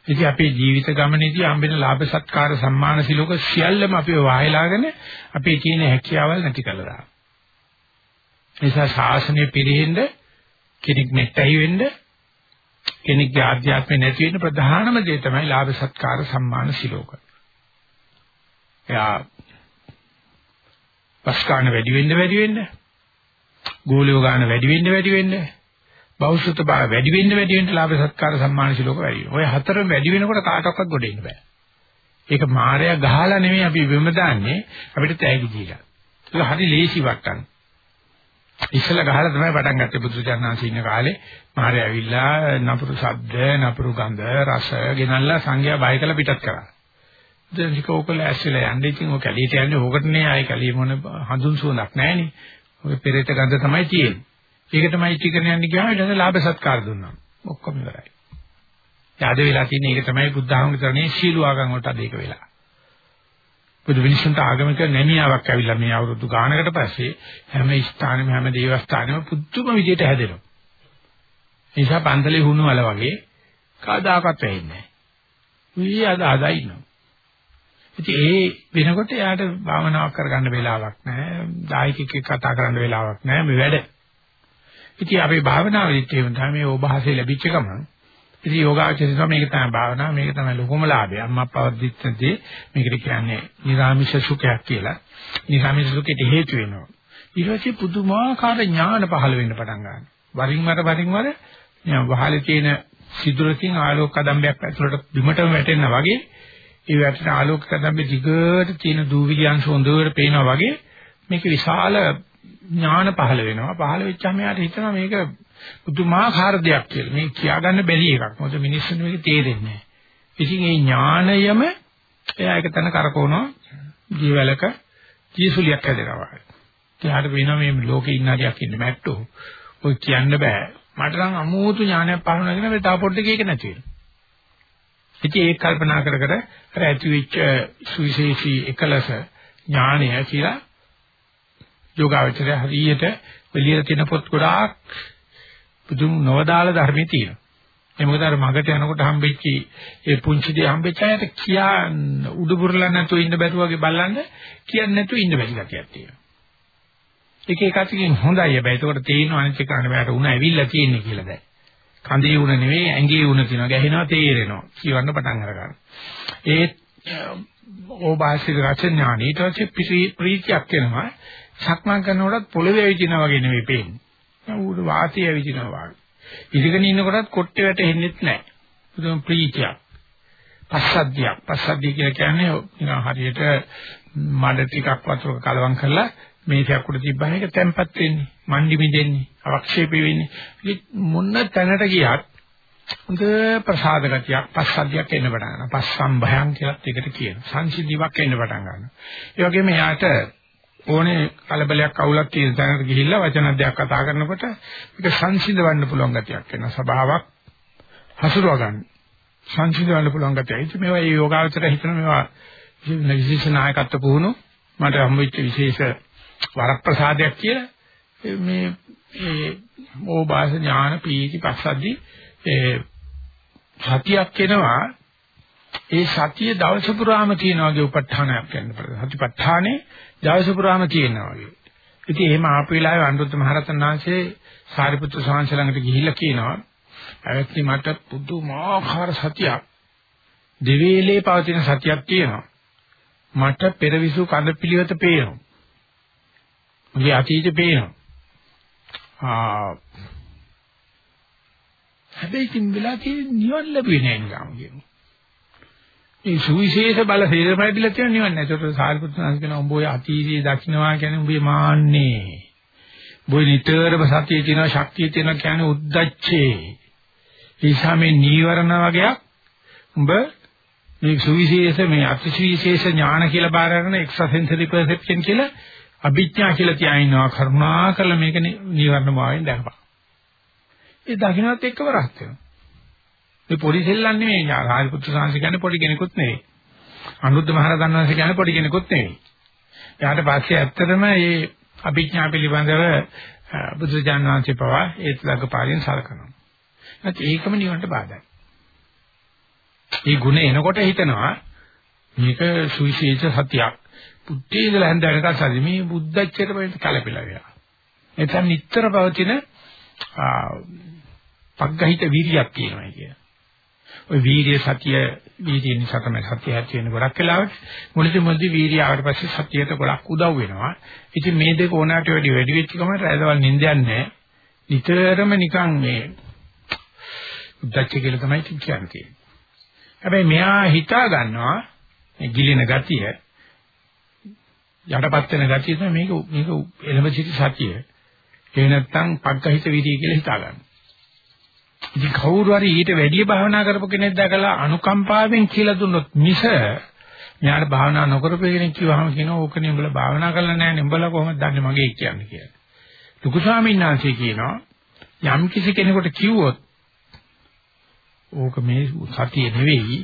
Speaker 1: ඉතින් අපේ ජීවිත ගමනේදී හම්බෙන ලාභ සත්කාර සම්මාන සිලෝක සියල්ලම අපිව වහලාගෙන අපේ තියෙන හැකියාවල් නැති කළා දානවා. නිසා ශාසනය පිළිහෙන්න කෙනෙක් මෙත්තයි වෙන්න කෙනෙක්ගේ ආධ්‍යාත්මය නැති වෙන ප්‍රධානම දේ තමයි ලාභ සත්කාර සම්මාන සිලෝක. එයා පස්කාන වැඩි වෙන්න වැඩි වෙන්න ගෝලියෝ ගන්න වැඩි වෙන්න වැඩි වෙන්න බෞද්ධත බව වැඩි වෙන්න වැඩි වෙන්න ලාභ සත්කාර සම්මාන සිලෝක වැඩි වෙනවා. ඔය හතරම වැඩි වෙනකොට කාටවත් ගොඩ එන්න බෑ. ඒක මායя ගහලා නෙමෙයි අපි වෙම දාන්නේ අපිට තෑගි දීලා. ඒක හරි ලේසි වට්ටන්න. ඉස්සලා ගහලා තමයි පටන් ගත්තේ බුදුචානන්සේ ඉන්න කාලේ මාරේ ඇවිල්ලා නපුරු ශබ්ද නපුරු ගඳ රස ගෙනල්ලා සංඝයා බය කළ පිටත් කරා. දැන් විකෝකල ඇස්සලා යන්නේ ඉතින් ඔය කැලියට යන්නේ ඕකටනේ ආයි කැලිය මොන හඳුන් සුවඳක් නැහැනේ. ඔය පෙරේත ගඳ තමයි තියෙන්නේ. ඒක තමයි ටිකන යන්නේ ගියාම ඊට ලාභ සත්කාර දුන්නා. ඔක්කොම ඉවරයි. යාද වෙලා තියෙන එක තමයි බුද්ධ ආගමේ සීල ආගම් වලට අද ඒක වෙලා. බුදු මිනිසුන්ට ආගමික නැමියාවක් ඇවිල්ලා මේ අවුරුදු ගානකට පස්සේ හැම ස්ථානෙම හැම දේවස්ථානෙම පුදුම විදියට හැදෙනවා. ඒ නිසා පන්තලේ හුණු වල වගේ කවදාකවත් වෙන්නේ නැහැ. උයි අද අදයි ඉන්නවා. ඉතින් ඒ වෙනකොට යාට භාවනාවක් කරගන්න වෙලාවක් නැහැ. දායකෙක් කතා කරන්න වෙලාවක් නැහැ මේ වැඩ. ඉතින් අපේ භාවනාවෙදිත් එහෙම තමයි මේ ඕභාසය ලැබිච්ච ගමන් ඉතින් යෝගාචරිතව මේක තමයි භාවනාව මේක තමයි ලොකුම ලාභය. අම්මා පවද්දිත්තදී මේකට කියන්නේ නිරාමිෂ සුඛයක් කියලා. නිරාමිෂ සුඛයට හේතු වෙනවා. ඊට පස්සේ පුදුමාකාර ඥාන පහළ වෙන්න පටන් ගන්නවා. වරින් වර වරින් වර වහලේ තියෙන සිදුරකින් ආලෝක කදම්බයක් ඇතුළට බිමටම වැටෙනා වගේ ඒ වැටෙන ආලෝක කදම්බේ දිගට තියෙන දූවිලි අංශ හොඳට පේනවා වගේ මේක විශාල ඥාන පහළ වෙනවා. පහළ වෙච්චාම යාට හිතනවා මේක පුදුමාකාර දෙයක් කියලා. මේ කියාගන්න බැරි එකක්. මොකද මිනිස්සුන්ට මේක තේරෙන්නේ නැහැ. ඉතින් මේ ඥාණයම එයා එක තැන කරකවනවා ජීවලක ජීසුලියක් හැදෙනවා. එයාට වෙනවා මේ ලෝකේ ඉන්න හරියක් ඉන්න මැට්ටෝ. ඔය කියන්න බෑ. මට නම් අමෝතු ඥානයක් පහළ වෙනවා මේ තව පොඩ්ඩක් ඒක නැති වෙනවා. ඉතින් ඒක කල්පනා කර කර අර ඇති වෙච්ච සුවිශේෂී එකලස ඥානය කියලා යෝගාවචරය හරියට එළියට තියෙන පොත් ගොඩාක් පුදුම නවදාල ධර්මයේ තියෙනවා. ඒ මොකද අර මගට යනකොට හම්බෙච්ච ඒ පුංචි දේ හම්බෙච්ච අයට කියා උඩුබුරලා නැතුව ඉන්න බැරුව වගේ බලන්න කියන්නේ නැතුව ඉන්න බැරි ගතියක් තියෙනවා. එක එක අතකින් හොඳයි හැබැයි ඒකට තේිනව අනිත් එක අනේ බෑට උණ ඇවිල්ලා තියෙන්නේ කියලා දැන්. කඳේ උණ නෙවෙයි ඇඟේ උණ කියනවා ගැහෙනවා තේරෙනවා. කියවන්න පටන් අරගන්න. ඒ ඕභාසික රචඥාන ඊට පස්සේ ප්‍රීතියක් වෙනවා. සක්මන් කරනකොටත් පොළවේ ඇවිදිනා වගේ නෙවෙයි පේන්නේ. ඌට වාසිය ඇවිදිනවා වගේ. ඉඳගෙන ඉන්නකොටත් කොට්ටේ වැටෙන්නෙත් නැහැ. පුදුම ප්‍රීතියක්. පස්සද්ධියක්. පස්සද්ධිය කියලා කියන්නේ නිකන් හරියට මඩ ටිකක් වතුරක කලවම් කරලා මේකයක් උඩ තිබ්බම ඒක තැම්පත් වෙන්නේ. මණ්ඩි මිදෙන්නේ. අවක්ෂේප වෙන්නේ. මොන තැනට ගියත් හොඳ ප්‍රසාද ගතියක් පස්සද්ධියක් එන්න පටන් ගන්නවා. පස්සම්භයං කියලාත් ඒකට කියනවා. සංසිද්ධියක් එන්න පටන් ගන්නවා. ඒ වගේම එයාට ඕනේ කලබලයක් අවුලක් තියෙන තැනකට ගිහිල්ලා වචන දෙයක් කතා කරනකොට ඒක සංසිඳවන්න පුළුවන් ගතියක් වෙනවා. ස්වභාවයක් හසුරව ගන්න. සංසිඳවන්න පුළුවන් ගතිය. ඉතින් මේවා මේ යෝගාවචර හිතන මේවා විශේෂ නායකත්ව පුහුණු මට හම්බෙච්ච විශේෂ වරප්‍රසාදයක් කියලා මේ මේ ඕබාස ඥාන පීති පස්සද්දි ඒ සතියක් එනවා ඒ සතිය දවස පුරාම තියෙන වගේ උප ဋ ාණයක් වෙන්න පුළුවන්. සතිපට්ඨානේ දවස පුරාම තියෙනවා වගේ. ඉතින් එහෙම ආපු වෙලාවේ අනුරුද්ධ මහරතන් වහන්සේ සාරිපුත්‍ර ස්වාමීන් ළඟට ගිහිල්ලා කියනවා "ඇවැත්නි මට පුදුමාකාර සතියක් දෙවේලේ පවතින සතියක් තියෙනවා. මට පෙරවිසු කඳ පිළිවෙත පේනවා. මගේ අතීතේ පේනවා. ආ හැබැයි ඉතින් වෙලා තියෙන නිවන් ලැබුවේ නෑ නිකම් කියමු. මේ සුවිශේෂ බල හේරපැදිලා තියෙන නිවන් නෑ. ඒකට සාරිපුත්‍රයන් කියන උඹ ඔය අතීතයේ දකින්නවා කියන්නේ උඹේ මාන්නේ. උඹ නිතරම සතියේ තියෙන ශක්තිය තියෙන කියන්නේ උද්දච්චේ. ඒසා මේ නීවරණ වගේක් උඹ මේ සුවිශේෂ මේ අතිශීශේෂ ඥාන කියලා බාර ගන්න එක්ස්ට්‍රාසෙන්සරි පර්සෙප්ෂන් කියලා අභිඥා කියලා තියා ඉන්නවා කරුණා කළ මේක නීවරණ මාවෙන් දැකපන්. ඒ දකින්නත් එක්කම රහත් වෙනවා. මේ පොඩි සෙල්ලම් නෙමෙයි රාජපුත්‍ර සාංශ කියන්නේ පොඩි කෙනෙකුත් නෙවෙයි. අනුරුද්ධ මහරහතන් වහන්සේ කියන්නේ පොඩි කෙනෙකුත් නෙවෙයි. ඊට පස්සේ ඇත්තටම මේ අභිඥා පිළිබඳව බුදුජානක වහන්සේ පවා ඒත් ළඟපාරින් සලකනවා. නැත්නම් ඒකම නිවන්ට බාධායි. මේ ගුණ එනකොට හිතනවා මේක සුවිශේෂ සත්‍යයක්. බුද්ධේ ඉඳලා හන්දනකන් සල්ලි මේ බුද්ධච්චයට වෙන්න කලපිලා ගියා. එතන නිටතර පවතින පග්ගහිත වීර්යයක් කියනවා කිය. ඔය වීර්ය සතිය වීර්ය නිසා තමයි සතිය ඇති වෙන්නේ ගොඩක් වෙලාවට. මුලදී මුලදී වීර්ය ආවට පස්සේ සතියට ගොඩක් උදව් වෙනවා. ඉතින් මේ දෙක ඕනෑමට වැඩි වැඩි වෙච්ච ගමන් රැඳවල් නිින්දයක් නැහැ. නිතරම නිකන් මේ උද්දච්ච කියලා තමයි කියන්නේ. හැබැයි මෙයා හිතා ගන්නවා මේ ගිලින ගතිය යටපත් වෙන ගතිය තමයි මේක මේක එළඹ සිටි සතිය. ඒ නැත්තම් පග්ගහිත විදිය කියලා හිතා ගන්න. ඉතින් කවුරු හරි ඊට වැඩිය භාවනා කරපු කෙනෙක් දැකලා අනුකම්පාවෙන් කියලා දුන්නොත් මිස මෙයාට භාවනා නොකරපු කෙනෙක් කිව්වහම කියනවා ඕකනේ උඹලා භාවනා කරලා නැහැ නේ උඹලා කොහොමද දන්නේ මගේ කියන්නේ කියලා. ලුකු ස්වාමීන් වහන්සේ කියනවා යම් කිසි කෙනෙකුට කිව්වොත් ඕක මේ සතිය නෙවෙයි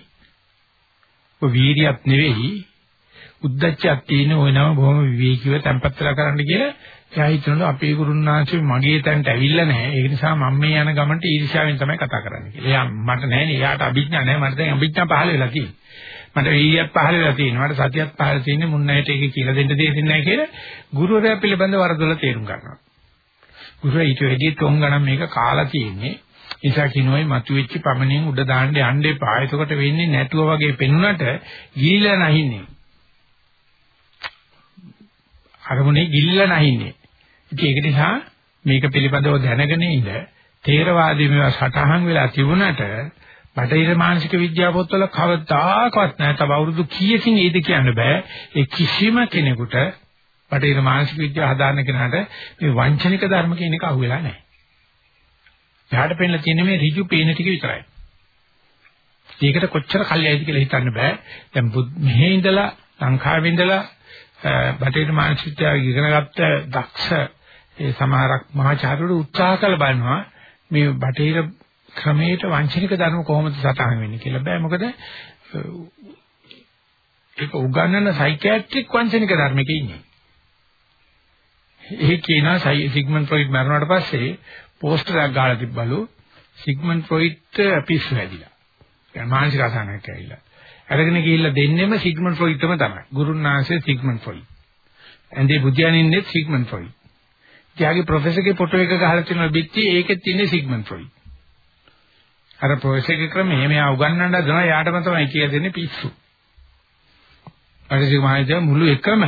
Speaker 1: ඔය වීරියක් නෙවෙයි උද්දච්චයක් තියෙන ওই නම බොහොම විවේකීව tempත්තලා කරන්න කියලා එයා හිතනවා අපේ ගුරුනාංශේ මගේ තැනට ඇවිල්ලා නැහැ ඒක නිසා මම මේ යන ගමන්ට ඊර්ෂ්‍යාවෙන් තමයි කතා කරන්නේ කියලා. එයා මට නැහැනේ එයාට අභිඥා නැහැ මට දැන් අභිඥා පහළ වෙලා තියෙන්නේ. මට වීර්යයක් පහළ වෙලා තියෙනවා. මට සතියක් පහළ තියෙන්නේ මුන්නයට ඒක කියලා දෙන්න දෙන්නේ නැහැ කියලා ගුරුවරයා පිළිබඳව වරදොල තේරුම් ගන්නවා. ගුරුවරයා ඊට වැඩි තොන් ගණන් මේක කාලා තියෙන්නේ. නිසා කිනෝයි මතුවෙච්ච පමණින් උඩ දාන්න යන්න එපා. එතකොට වෙන්නේ නැතුව වගේ පෙනුනට ගිලිලා නැහින්නේ. අරමුණේ ගිලිලා නැහින්නේ. ඉතින් ඒක නිසා මේක පිළිබඳව දැනගෙන ඉඳ තේරවාදී මේවා සටහන් වෙලා තිබුණට බටහිර මානසික විද්‍යාව පොත්වල කවදාකවත් නැහැ. තව අවුරුදු කීයකින් ඒද කියන්න බෑ. ඒ කිසිම කෙනෙකුට බටේර මානසික විද්‍යාව හදාන්න කෙනාට මේ වංචනික ධර්ම කියන එක අහුවෙලා නැහැ. එයාට පෙන්නලා තියෙන්නේ මේ ඍජු පේන ටික විතරයි. ඒකට කොච්චර කල්යයිද කියලා හිතන්න බෑ. දැන් මෙහි ඉඳලා ලංකාවේ ඉඳලා බටේර මානසික විද්‍යාව ඉගෙනගත්ත දක්ෂ ඒ සමහරක් මහාචාර්යවරු උත්සාහ කළ බලනවා මේ බටේර ක්‍රමයට වංචනික ධර්ම කොහොමද සටහන් වෙන්නේ කියලා බෑ මොකද ඒක උගන්වන සයිකියාට්‍රික් වංචනික ධර්මයක ඉන්නේ. ඒ කියනවා සිග්මන්ඩ් ෆ්‍රොයිඩ් මරණයට පස්සේ පෝස්ටර් එකක් ගාලා තිබ්බලු සිග්මන්ඩ් ෆ්‍රොයිඩ්ට පිස්සු හැදිලා. ඒ මානසික අසහනයක් ඇවිල්ලා. අරගෙන ගිහිල්ලා දෙන්නෙම සිග්මන්ඩ් ෆ්‍රොයිඩ්ටම තමයි. ගුරුනාංශේ සිග්මන්ඩ් ෆ්‍රොයිඩ්. ඇන්දේ බුද්ධයන්ින්නේ සිග්මන්ඩ් ෆ්‍රොයිඩ්. ත්‍යාගේ ප්‍රොෆෙසර්ගේ ෆොටෝ එක ගහලා තියෙනවා බිත්ති ඒකෙත් තියෙන්නේ සිග්මන්ඩ් ෆ්‍රොයිඩ්. අර ප්‍රොෆෙසර්ගේ ක්‍රමය මෙයා උගන්වන්න දෙනවා යාටම තමයි කියලා දෙන්නේ පිස්සු. පරිසි මහජ මුළු එකම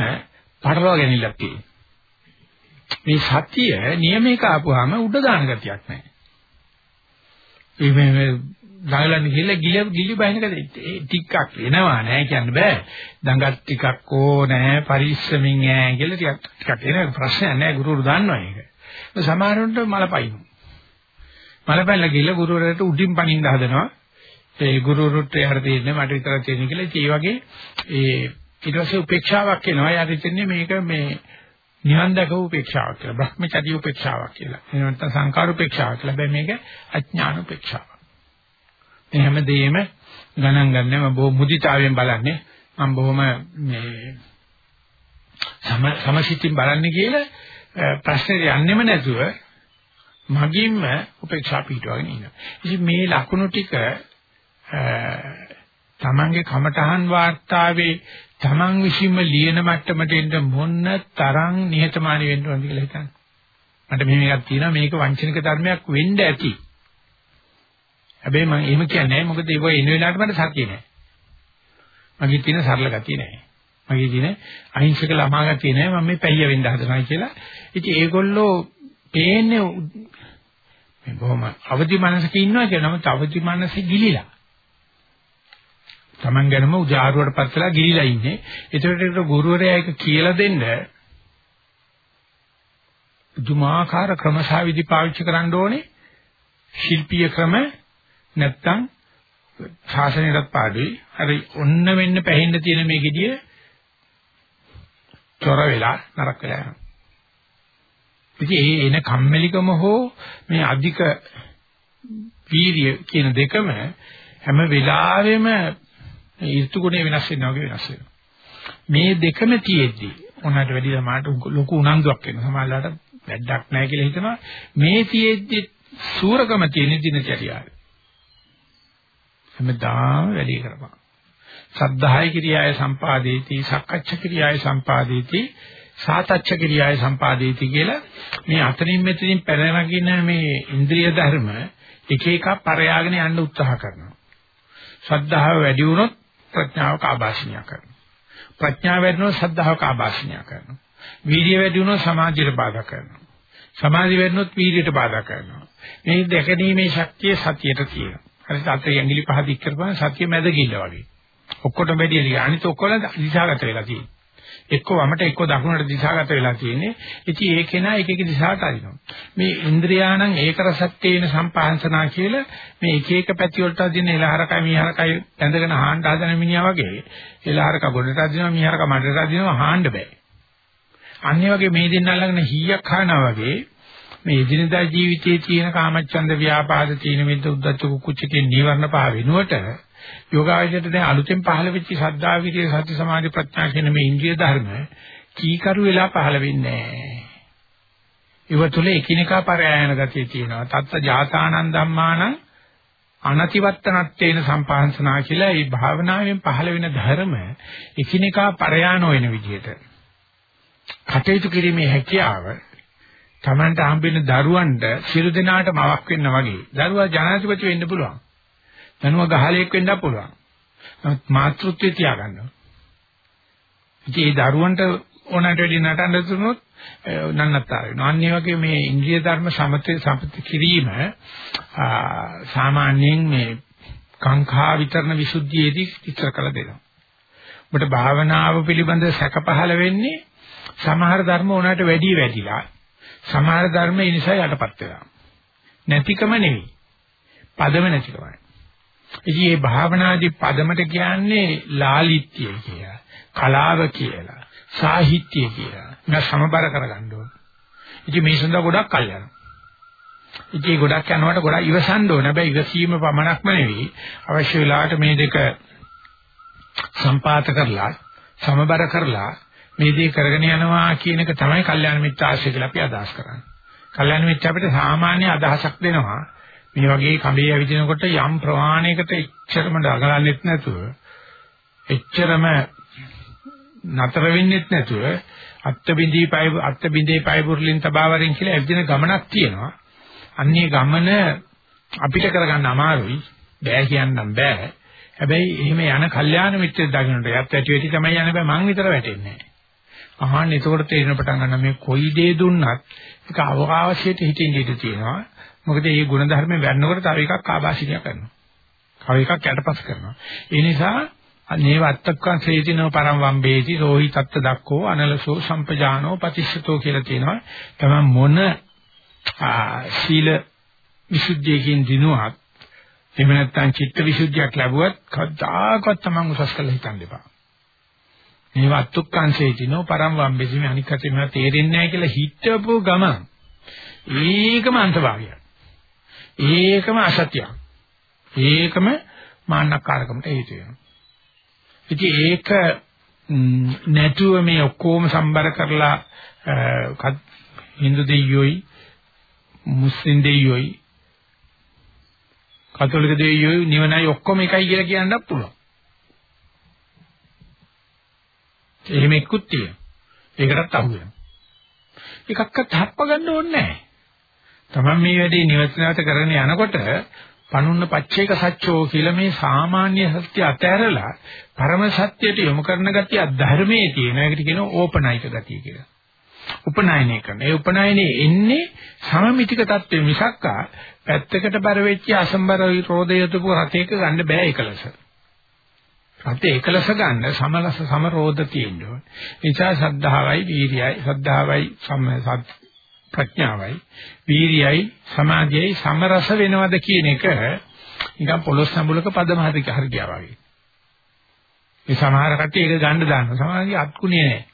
Speaker 1: පටලවා ගැනීමක් තියෙනවා. මේ සතිය නියමයක ආපුවාම උඩ දාන ගතියක් නැහැ. ඒ මේ ළඟලන් ගිහලා ගිල ගිලි බහිනකද ටිකක් එනවා නෑ කියන්න බෑ. දඟත් ටිකක් ඕනෑ පරිස්සමින් ඈ කියලා ටිකක් ටිකක් එන ප්‍රශ්නයක් නෑ ගුරුවරු දන්නවා ඒක. සමහරවිට මලපයින්. මලපැල්ල ගිහලා ගුරුවරයාට උඩින් පනින්න හදනවා. ඒ ගුරුවරුත් එහට තියෙන්නේ මට විතරක් තියෙන කියලා. ඒ වගේ ඒ ඊට පස්සේ උපේක්ෂාවක් එනවා. යාට හිතන්නේ මේක මේ නිවන් දැකපු උපේක්ෂාවක් කියලා. බ්‍රහ්මචර්ය උපේක්ෂාවක් කියලා. එහෙම නැත්නම් සංකාර උපේක්ෂාවක් කියලා. හැබැයි මේක අඥාන උපේක්ෂාවක්. මේ හැමදේම ගණන් ගන්න මම බොහොම මුදිතාවෙන් බලන්නේ. මම බොහොම මේ සම සමසිතින් බලන්නේ කියලා ප්‍රශ්නේ යන්නෙම නැතුව මගින්ම උපේක්ෂා පිටවගෙන ඉන්නවා. ඉතින් මේ ලකුණු ටික තමන්ගේ කමඨහන් වාර්තාවේ තමන් විසින්ම ලියන මට්ටමට එන්න මොන්න තරම් නිහතමානී වෙන්න ඕනද කියලා හිතන්න. මට මෙහෙම එකක් තියෙනවා මේක වංචනික ධර්මයක් වෙන්න ඇති. හැබැයි මම එහෙම කියන්නේ නැහැ මොකද ඒක එන වෙලාවට මට සත්‍ය නැහැ. මගේ තියෙන සරල ගතිය නැහැ. මගේ තියෙන අහිංසක ළමා ගතිය නැහැ මම මේ පැయ్య වෙන්න හදනවා කියලා. ඉතින් ඒගොල්ලෝ පේන්නේ මේ බොහොම අවදි මනසක ඉන්නවා කියන නමුත් අවදි මනසේ ගිලිලා. Taman ගැනම උජාරුවට පස්සලා ගිලිලා ඉන්නේ. ඒතරට ඒක ගුරුවරයා එක කියලා දෙන්න දුමාකාර ක්‍රමසාවිදි පාවිච්චි කරන්න ඕනේ. ශිල්පීය ක්‍රම නැත්තම් ශාසනයටත් පාඩුයි. හරි ඔන්න වෙන්න පැහෙන්න තියෙන මේ gediye චොර වෙලා නරක වෙලා යනවා. ඉතින් ඒ එන කම්මැලිකම හෝ මේ අධික වීර්ය කියන දෙකම හැම වෙලාවෙම ඍතු ගුණය වෙනස් වෙනවා වගේ වෙනස් වෙනවා. මේ දෙකම තියෙද්දි උනාට වැඩි සමාට ලොකු උනන්දුවක් වෙනවා. සමහරවිට වැඩක් නැහැ කියලා හිතනවා. මේ තියෙද්දි සූරකම තියෙන දිනචරියාවේ. හැමදාම වැඩි කරපන්. සද්ධාය කිරියාය සම්පාදේති, සක්කච්ඡ කිරියාය සම්පාදේති, සාතච්ඡ කිරියාය සම්පාදේති කියලා මේ අතරින් මෙතනින් පැනනගින මේ ඉන්ද්‍රිය ධර්ම එක එකක් පරයාගෙන යන්න උත්සාහ කරනවා. ශ්‍රද්ධාව වැඩි වුණොත් ප්‍රඥාවක ආభాෂණය කරනවා. ප්‍රඥාව වැඩි වුණොත් ශ්‍රද්ධාවක ආభాෂණය කරනවා. වීර්ය වැඩි වුණොත් සමාධියට බාධා කරනවා. සමාධිය වැඩි වුණොත් වීර්යයට බාධා කරනවා. මේ දැකීමේ ශක්තිය සතියට තියෙනවා. හරි සත්‍ය ඇඟිලි පහ දික් කරපුවම සත්‍ය මැද ගිල්ල වගේ. ඔක්කොටම වැඩි එළිය. අනිත ඔක්කොම දිශාගත වෙලා තියෙනවා. එක්ක වමට එක්ක දකුණට දිශාගත වෙලා තියෙන්නේ. ඉතින් ඒක නා එක එක දිශාවට අරිනවා. මේ ඉන්ද්‍රියාණං ඒක රසත්තේන සම්පාංශනා කියලා මේ එක එක පැති වලට අදින එලහරකයි මීහරකයි ඇඳගෙන හාන්න හදන මිනිහා වගේ එලහරක ගොඩට අදිනවා මීහරක මඩට අදිනවා හාන්න බෑ. අන්නේ වගේ මේ දෙන්න අල්ලගෙන හීයක් හානවා වගේ මේ එදිනදා ජීවිතයේ තියෙන කාමච්ඡන්ද ව්‍යාපාද තීන මිද්ද උද්දච්ච කුච්ච කියන නීවරණ පහ වෙනුවට යෝගාවචරයට දැන් අලුතෙන් පහළ වෙච්ච ශ්‍රද්ධා විරිය සති සමාධි ප්‍රඥා කියන මේ ඉන්ද්‍රිය ධර්ම කීකරු වෙලා පහළ වෙන්නේ නැහැ. ඒව තුල එකිනෙකා පරයායන ගතිය තියෙනවා. තත්ත ජාතානන් ධම්මානං අනතිවත්තනත්තේන සම්පාංශනා කියලා මේ භාවනාවෙන් පහළ වෙන ධර්ම එකිනෙකා පරයාන වෙන විදිහට කටයුතු කිරීමේ හැකියාව Tamanට හම්බෙන දරුවන්ට සියලු දෙනාටම අවක් වෙන්න වගේ. දරුවා ජනාධිපති වෙන්න පුළුවන්. දනුව ගහලෙක් වෙන්නත් පුළුවන්. නමුත් මාතෘත්වයේ තියාගන්නවා. ඉතින් ඒ දරුවන්ට ඕනට වෙඩි නටන්න දුන්නොත් නන්නත්තර වෙනවා. අන්න ඒ වගේ මේ ඉන්ද්‍රිය ධර්ම සමතේ සම්පති කිරීම සාමාන්‍යයෙන් මේ කාංකා විතරන විසුද්ධියේදී විස්තර කළ දෙනවා. ඔබට භාවනාව පිළිබඳ සැක පහළ වෙන්නේ සමහර ධර්ම උනාට වැඩි වැඩිලා. සමහර ධර්ම ඒ නිසා යටපත් වෙනවා. නැතිකම නෙවෙයි. පදම නැතිකමයි. ඉතින් මේ භාවනාදී පදමට කියන්නේ ලාලිත්‍ය කියලා. කලාව කියලා. සාහිත්‍ය කියලා. මම සමබර කරගන්න ඕන. ඉතින් මේ සඳහා ගොඩක් කල් යනවා. ඉතින් ගොඩක් යනකොට ගොඩක් ඉවසන්න ඕන. හැබැයි ඉවසීම පමණක්ම නෙවෙයි. අවශ්‍ය වෙලාවට මේ දෙක සම්පාත කරලා සමබර කරලා මේ දේ කරගෙන යනවා කියන එක තමයි කල්යාණ මිත්‍ර ආශ්‍රය කියලා අපි අදහස් කරන්නේ. කල්යාණ මිත්‍ර අපිට සාමාන්‍ය අදහසක් දෙනවා. මේ වගේ කඹේ ඇවිදිනකොට යම් ප්‍රමාණයකට එච්චරම දඟලන්නෙත් නැතුව එච්චරම නතර වෙන්නෙත් නැතුව අත්ත බිඳී පය අත්ත බිඳේ පය බුර්ලින් තබාවරින් කියලා ඇවිදින ගමනක් තියෙනවා. අන්නේ ගමන අපිට කරගන්න අමාරුයි. බෑ කියන්නම් බෑ. හැබැයි එහෙම යන කල්යාණ මිත්‍ර දකින්නට යත් ඇටි වෙටි තමයි යන්නේ බෑ මං විතර වැටෙන්නේ නැහැ. අහන්න එතකොට තේරෙන පටන් ගන්න මේ කොයි දේ දුන්නත් ඒක අවකාශයට හිතින් ඉඳී තියෙනවා. මොකද මේ ගුණ ධර්මෙන් වැන්නකොට තව එකක් ආభాෂිනිය කරනවා. තව එකක් යටපස් කරනවා. ඒ නිසා නේව අත්තක්කං සේතිනෝ පරම් වම්බේති රෝහි තත්ත දක්කෝ අනලසෝ සම්පජානෝ පතිස්සතෝ කියලා තියෙනවා. තමයි මොන සීල විසුද්ධියකින් දිනුවත් එහෙම නැත්නම් චිත්ත විසුද්ධියක් ලැබුවත් කවදාකවත් Taman උසස් කළ හිතන්න එපා. මේව අත්ුක්කංශේතිනෝ පරම් වම්බෙසි මේ අනික් අතේ මම තේරෙන්නේ නැහැ කියලා හිතපු ගමන් ඒකම අන්තභාගයක්. ඒකම අසත්‍යයක්. ඒකම මාන්නකාරකමට හේතු වෙනවා. ඉතින් ඒක නැතුව මේ ඔක්කොම සම්බර කරලා හින්දු දෙයියෝයි මුස්ලිම් දෙයියෝයි කතෝලික දෙයියෝයි නිවනයි ඔක්කොම එකයි කියලා කියන්නත් පුළුවන්. එහෙම එක්කුත් තියෙනවා. ඒකටත් අහු වෙනවා. එකක්වත් හප්ප ගන්න ඕනේ නැහැ. තමන් මේ වැඩේ නිවසනත කරගෙන යනකොට පනුන්න පච්චේක සත්‍යෝ කියලා මේ සාමාන්‍ය සත්‍ය අතහැරලා පරම සත්‍යයට යොමු කරන ගතිය ධර්මයේ තියෙන එකට කියනවා ඕපනායක ගතිය කියලා. උපනායනය කරන. ඒ උපනායනේ එන්නේ සමමිතික தත්ත්වෙ මිසක්කා පැත්තකට බර වෙච්ච අසම්බර රෝදයතුපු රතේක ගන්න බෑ එකලස. රතේ එකලස ගන්න සමලස සමරෝධ තියෙන්න ඕනේ. ඒ නිසා සද්ධාවයි වීර්යයි සද්ධාවයි සම් ප්‍රඥාවයි වීර්යයි සමාධියයි සමරස වෙනවද කියන එක නිකන් පොළොස් සම්බුලක පදම හරි හරියා වගේ. මේ සමහර කට්ටිය ඒක ගන්න දානවා. සමහරගේ අත්කුණේ නැහැ.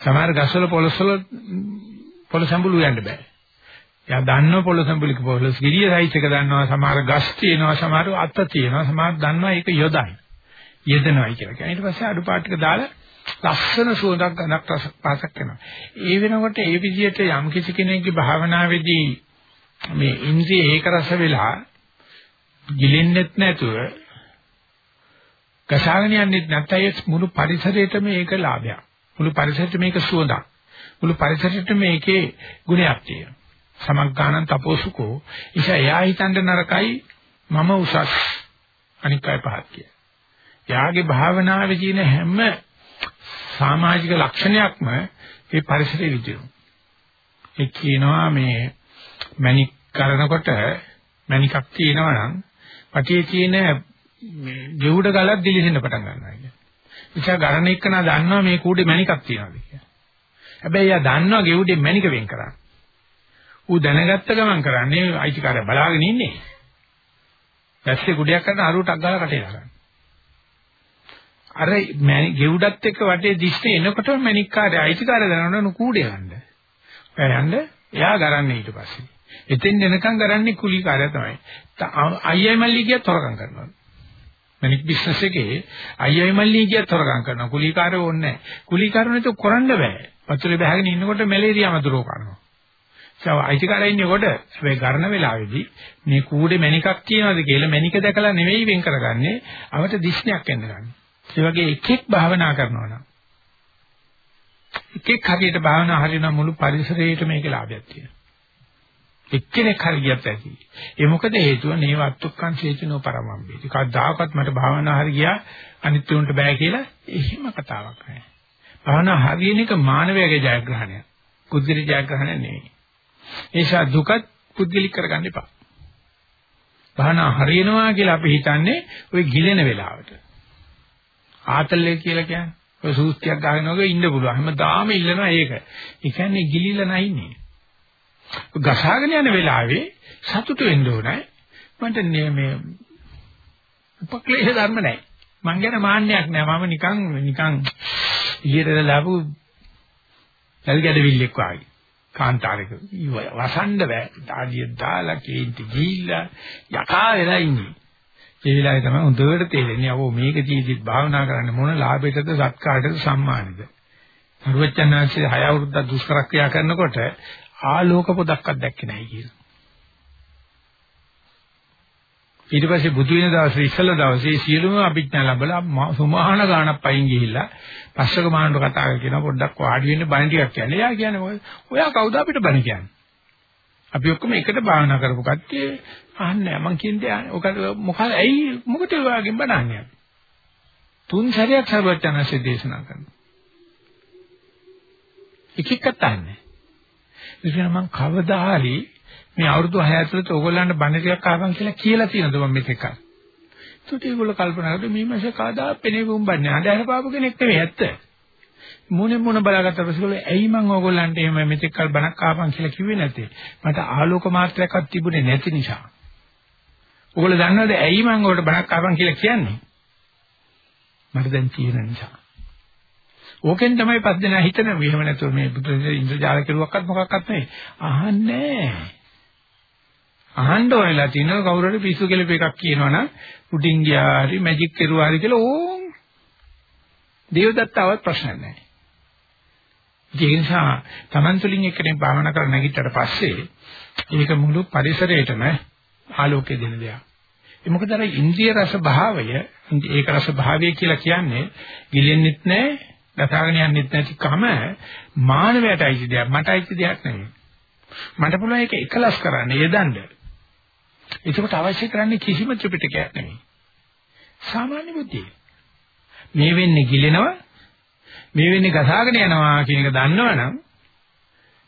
Speaker 1: සමහර ගස්වල පොළොස්වල පොළොස් සම්බුලු යන්න බෑ. එයා දන්නව පොළොස් සම්බුලික පොළොස් ගිරිය සයිස් එක දන්නවා. සමහර ගස් තියෙනවා, සමහර අත්ත තියෙනවා, සමහර දන්නවා ඒක යොදයි. යෙදනවායි කියලා. ඊට පස්සේ අඩුපාඩු ටික දාලා ලස්සන සුවඳක් ගඳක් රස පාසක් වෙනවා. ඒ වෙනකොට ඒ විදිහට යම් කිසි කෙනෙක්ගේ භාවනාවේදී මේ ඉන්ද්‍රිය ඒක රස වෙලා ගිලෙන්නෙත් නැතුව කසාගෙන යන්නෙත් නැත්නම් මුළු පරිසරයටම ඒක ලාභයක්. මුළු පරිසරයට මේක සුවඳක්. මුළු පරිසරයට මේකේ ගුණයක් තියෙනවා. සමග්ගානං තපෝසුකෝ. ඉතින් එයා හිතන්න නරකයි මම උසස් අනික් අය පහත් කියලා. එයාගේ භාවනාවේ තියෙන හැම සමාජික ලක්ෂණයක්ම ඒ පරිසරයේ විදිනවා. ඒ කියනවා මේ මැණික් කරනකොට මැණිකක් තියෙනවා නම් පටියේ තියෙන මේ ගෙවුඩ ගලක් දිලිසෙන්න පටන් ගන්නවා කියන්නේ. නිසා ගරණ එක්කන දන්නවා මේ කූඩේ මැණිකක් තියෙනවා කියලා. හැබැයි එයා දන්නවා ගෙවුඩේ මැණික වෙන් කරන්න. ඌ දැනගත්ත ගමන් කරන්නේ අයිතිකාරය බලාගෙන ඉන්නේ. පැස්සේ කුඩයක් කරන අරුවටක් ගාලා කටේ දාගන්න. අර ගෙවුඩත් එක්ක වටේ දිස්නේ එනකොටම මැණික්කාරය අයිතිකාරය දනවන කූඩේ ගන්න. ඔයා යන්න එයා ගරන්නේ ඊට පස්සේ. එතෙන් එනකන් ගරන්නේ කුලීකාරය තමයි. අයියයි මල්ලි කියත් හොරකම් කරනවා. මැණික් බිස්නස් එකේ අයියයි මල්ලි කියත් හොරකම් කරනවා. කුලීකාරය ඕනේ නැහැ. කුලීකාරය නැතුව කරන්න බෑ. වතුරේ බහගෙන ඉන්නකොට මැලේරියාම දුරෝ කරනවා. ඒව අයිතිකාරය ඉන්නේ කොට හැබැයි ගන්න වෙලාවේදී මේ කූඩේ මැණිකක් කියනවාද කියලා මැණික දැකලා නෙවෙයි වෙන් කරගන්නේ. අවට දිස්නයක් එන්න ගන්න. ඒ වගේ එකෙක් භාවනා කරනවා නම් එකෙක් හරියට භාවනා හරියන මුළු පරිසරයේට මේකේ ලාභයක් තියෙනවා. එක්කෙනෙක් හරියට ඇති. ඒ මොකද හේතුව නේව අත්ත්ුක්කං චේතනෝ පරමම්බේති. කවදාකවත් මට භාවනා හරි ගියා අනිත් උන්ට බෑ කියලා එහෙම කතාවක් නෑ. භාවනා හරියන එක මානවයාගේ ජයග්‍රහණයක්. පුද්ගලික ජයග්‍රහණයක් නෙවෙයි. ඒ නිසා දුකත් පුද්ගලික කරගන්න එපා. භාවනා හරියනවා කියලා අපි හිතන්නේ ওই ගිලෙන වෙලාවට. ආතල්ලේ කියලා කියන්නේ. ඔය සූස්තියක් ගහගෙන වගේ ඉන්න පුළුවන්. හැමදාම ඉල්ලනවා ඒක. ඒ කියන්නේ ගිලිලා නැහිනේ. ගසාගෙන යන වෙලාවේ සතුට වෙන්න ඕනේ. මන්ට මේ උපක්ලේශ ධර්ම නැහැ. මං ගැන මාන්නයක් නැහැ. මම නිකන් නිකන් ඊයට ලාපු ඇල් ගැඩවිල්ලෙක් වගේ. කාන්තාරයක වසන්න බෑ. ඩාඩිය දාලා කේන්ති ගිහිල්ලා යකා වෙලා ඉන්නේ. ඒ වෙලාවේ තමයි හොඳට තේරෙන්නේ අවෝ මේක ජීවිතේ භාවනා කරන්න මොන ලාභයටද සත්කාරයටද සම්මානෙද. සර්වචන්නාංශයේ හය අවුරුද්දක් දුෂ්කර ක්‍රියා කරනකොට ආලෝක පොදක්වත් දැක්කේ නැහැ කියලා. ඊට පස්සේ බුදු වෙන දවසේ ඉස්සල දවසේ සියලුම අභිඥා ලැබලා සුමහාන ගානක් පයින් ගිහිල්ලා පස්සක මානට කතා කරලා කියන පොඩ්ඩක් වාඩි වෙන්න බණ ටිකක් කියන්නේ. එයා කියන්නේ ඔයා කවුද අපිට බණ කියන්නේ? අපි ඔක්කොම එකට භාවනා කරපු කට්ටිය අහන්නේ මං කියන්නේ ඔක මොකද ඇයි මොකටද ඔයාගෙන් බණන්නේ? තුන් සැරයක් සර්වඥාන්සේ දේශනා කරනවා. එක එකක් තන්නේ. ඉතින් මම කවදා හරි මේ අවුරුදු 6 ඇතුළත ඕගොල්ලන්ට බණ ටිකක් ආවන් කියලා කියලා තියෙනද මම මෙතෙක් අර. ඒකට ඒගොල්ලෝ කල්පනා කරලා මේ මාසේ කාදා පෙනේ වුම්බන්නේ. අඳහර පාපු කෙනෙක් නෙවෙයි ඇත්ත. මොනේ මොන බලාගත්ත පස්සේ ඇයි මං ඕගොල්ලන්ට එහෙම මෙතෙක් කල් බණක් ආවන් කියලා කිව්වේ නැත්තේ? මට ආලෝක මාත්‍රයක්වත් තිබුණේ නැති නිසා. ඕගොල්ලෝ දන්නවද ඇයි මං ඔයාලට බණක් ආවන් කියලා කියන්නේ? මට දැන් තියෙන නිසා. ඕකෙන් තමයි පස් දෙනා හිතන මෙහෙම නැතුව මේ බුදු ඉන්ද්‍රජාල කෙරුවක්වත් මොකක්වත් නෙවෙයි. අහන්නේ අහන්න ඕනෙලා තිනවා කවුරු හරි පිස්සු කෙලප එකක් කියනවනම් උඩින් ගියා හරි මැජික් කරුවා හරි කියලා ඕම් දේවදත්තවත් ප්‍රශ්න නැහැ. ඒ නිසා Taman තුලින් එක්කෙනෙක් භාවනා කර නැගිටට පස්සේ ඒක මුළු පරිසරයටම ආලෝකය දෙන දෙයක්. ඒ මොකද අර ඉන්ද්‍රිය රස භාවය ඒක රස භාවය කියලා කියන්නේ ගිලෙන්නෙත් නැහැ, දසාගෙන යන්නෙත් නැතිකම මානවයට අයිති දෙයක්, මට අයිති දෙයක් නෙවෙයි. මට පුළුවන් ඒක එකලස් කරන්න, යදන්න. ඒකට අවශ්‍ය කරන්නේ කිසිම ත්‍රිපිටකයක් නෙමෙයි. සාමාන්‍ය බුද්ධිය. මේ වෙන්නේ ගිලෙනවා මේ වෙන්නේ ගසාගෙන යනවා කියන එක දන්නවනම්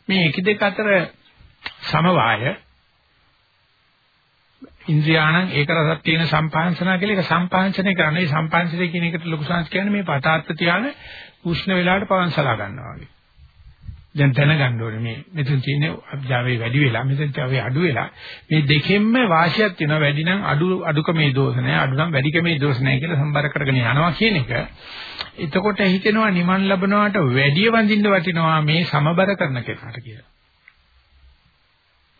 Speaker 1: මේ එක දෙක අතර සමவாய ඉන්ද්‍රියාණං ඒක රසක් තියෙන සම්පාංශනා කියලා ඒක සම්පාංශනය කරන්නේ සම්පාංශනය කියන එකට ලොකු සංස් කියන්නේ මේ පතාත්ත තියාන උෂ්ණ වෙලාවට පවන්සලා ගන්නවා වගේ. දැන් දැනගන්න ඕනේ. මේ මෙතන තියෙන අභ්‍යාවේ වැඩි වෙලා මෙතන තියෙන්නේ අඩු වෙලා. මේ දෙකෙන්ම වාසියක් තියෙනවා. වැඩි නම් අඩු අඩුකමේ දෝෂ නැහැ අඩු නම් වැඩිකමේ දෝෂ නැහැ කියලා සම්බර කරගෙන යනවා කියන එක. එතකොට හිතෙනවා නිමන් ලැබනවාට වැඩි වඳින්න වටිනවා මේ සමබර කරන කෙනාට කියලා.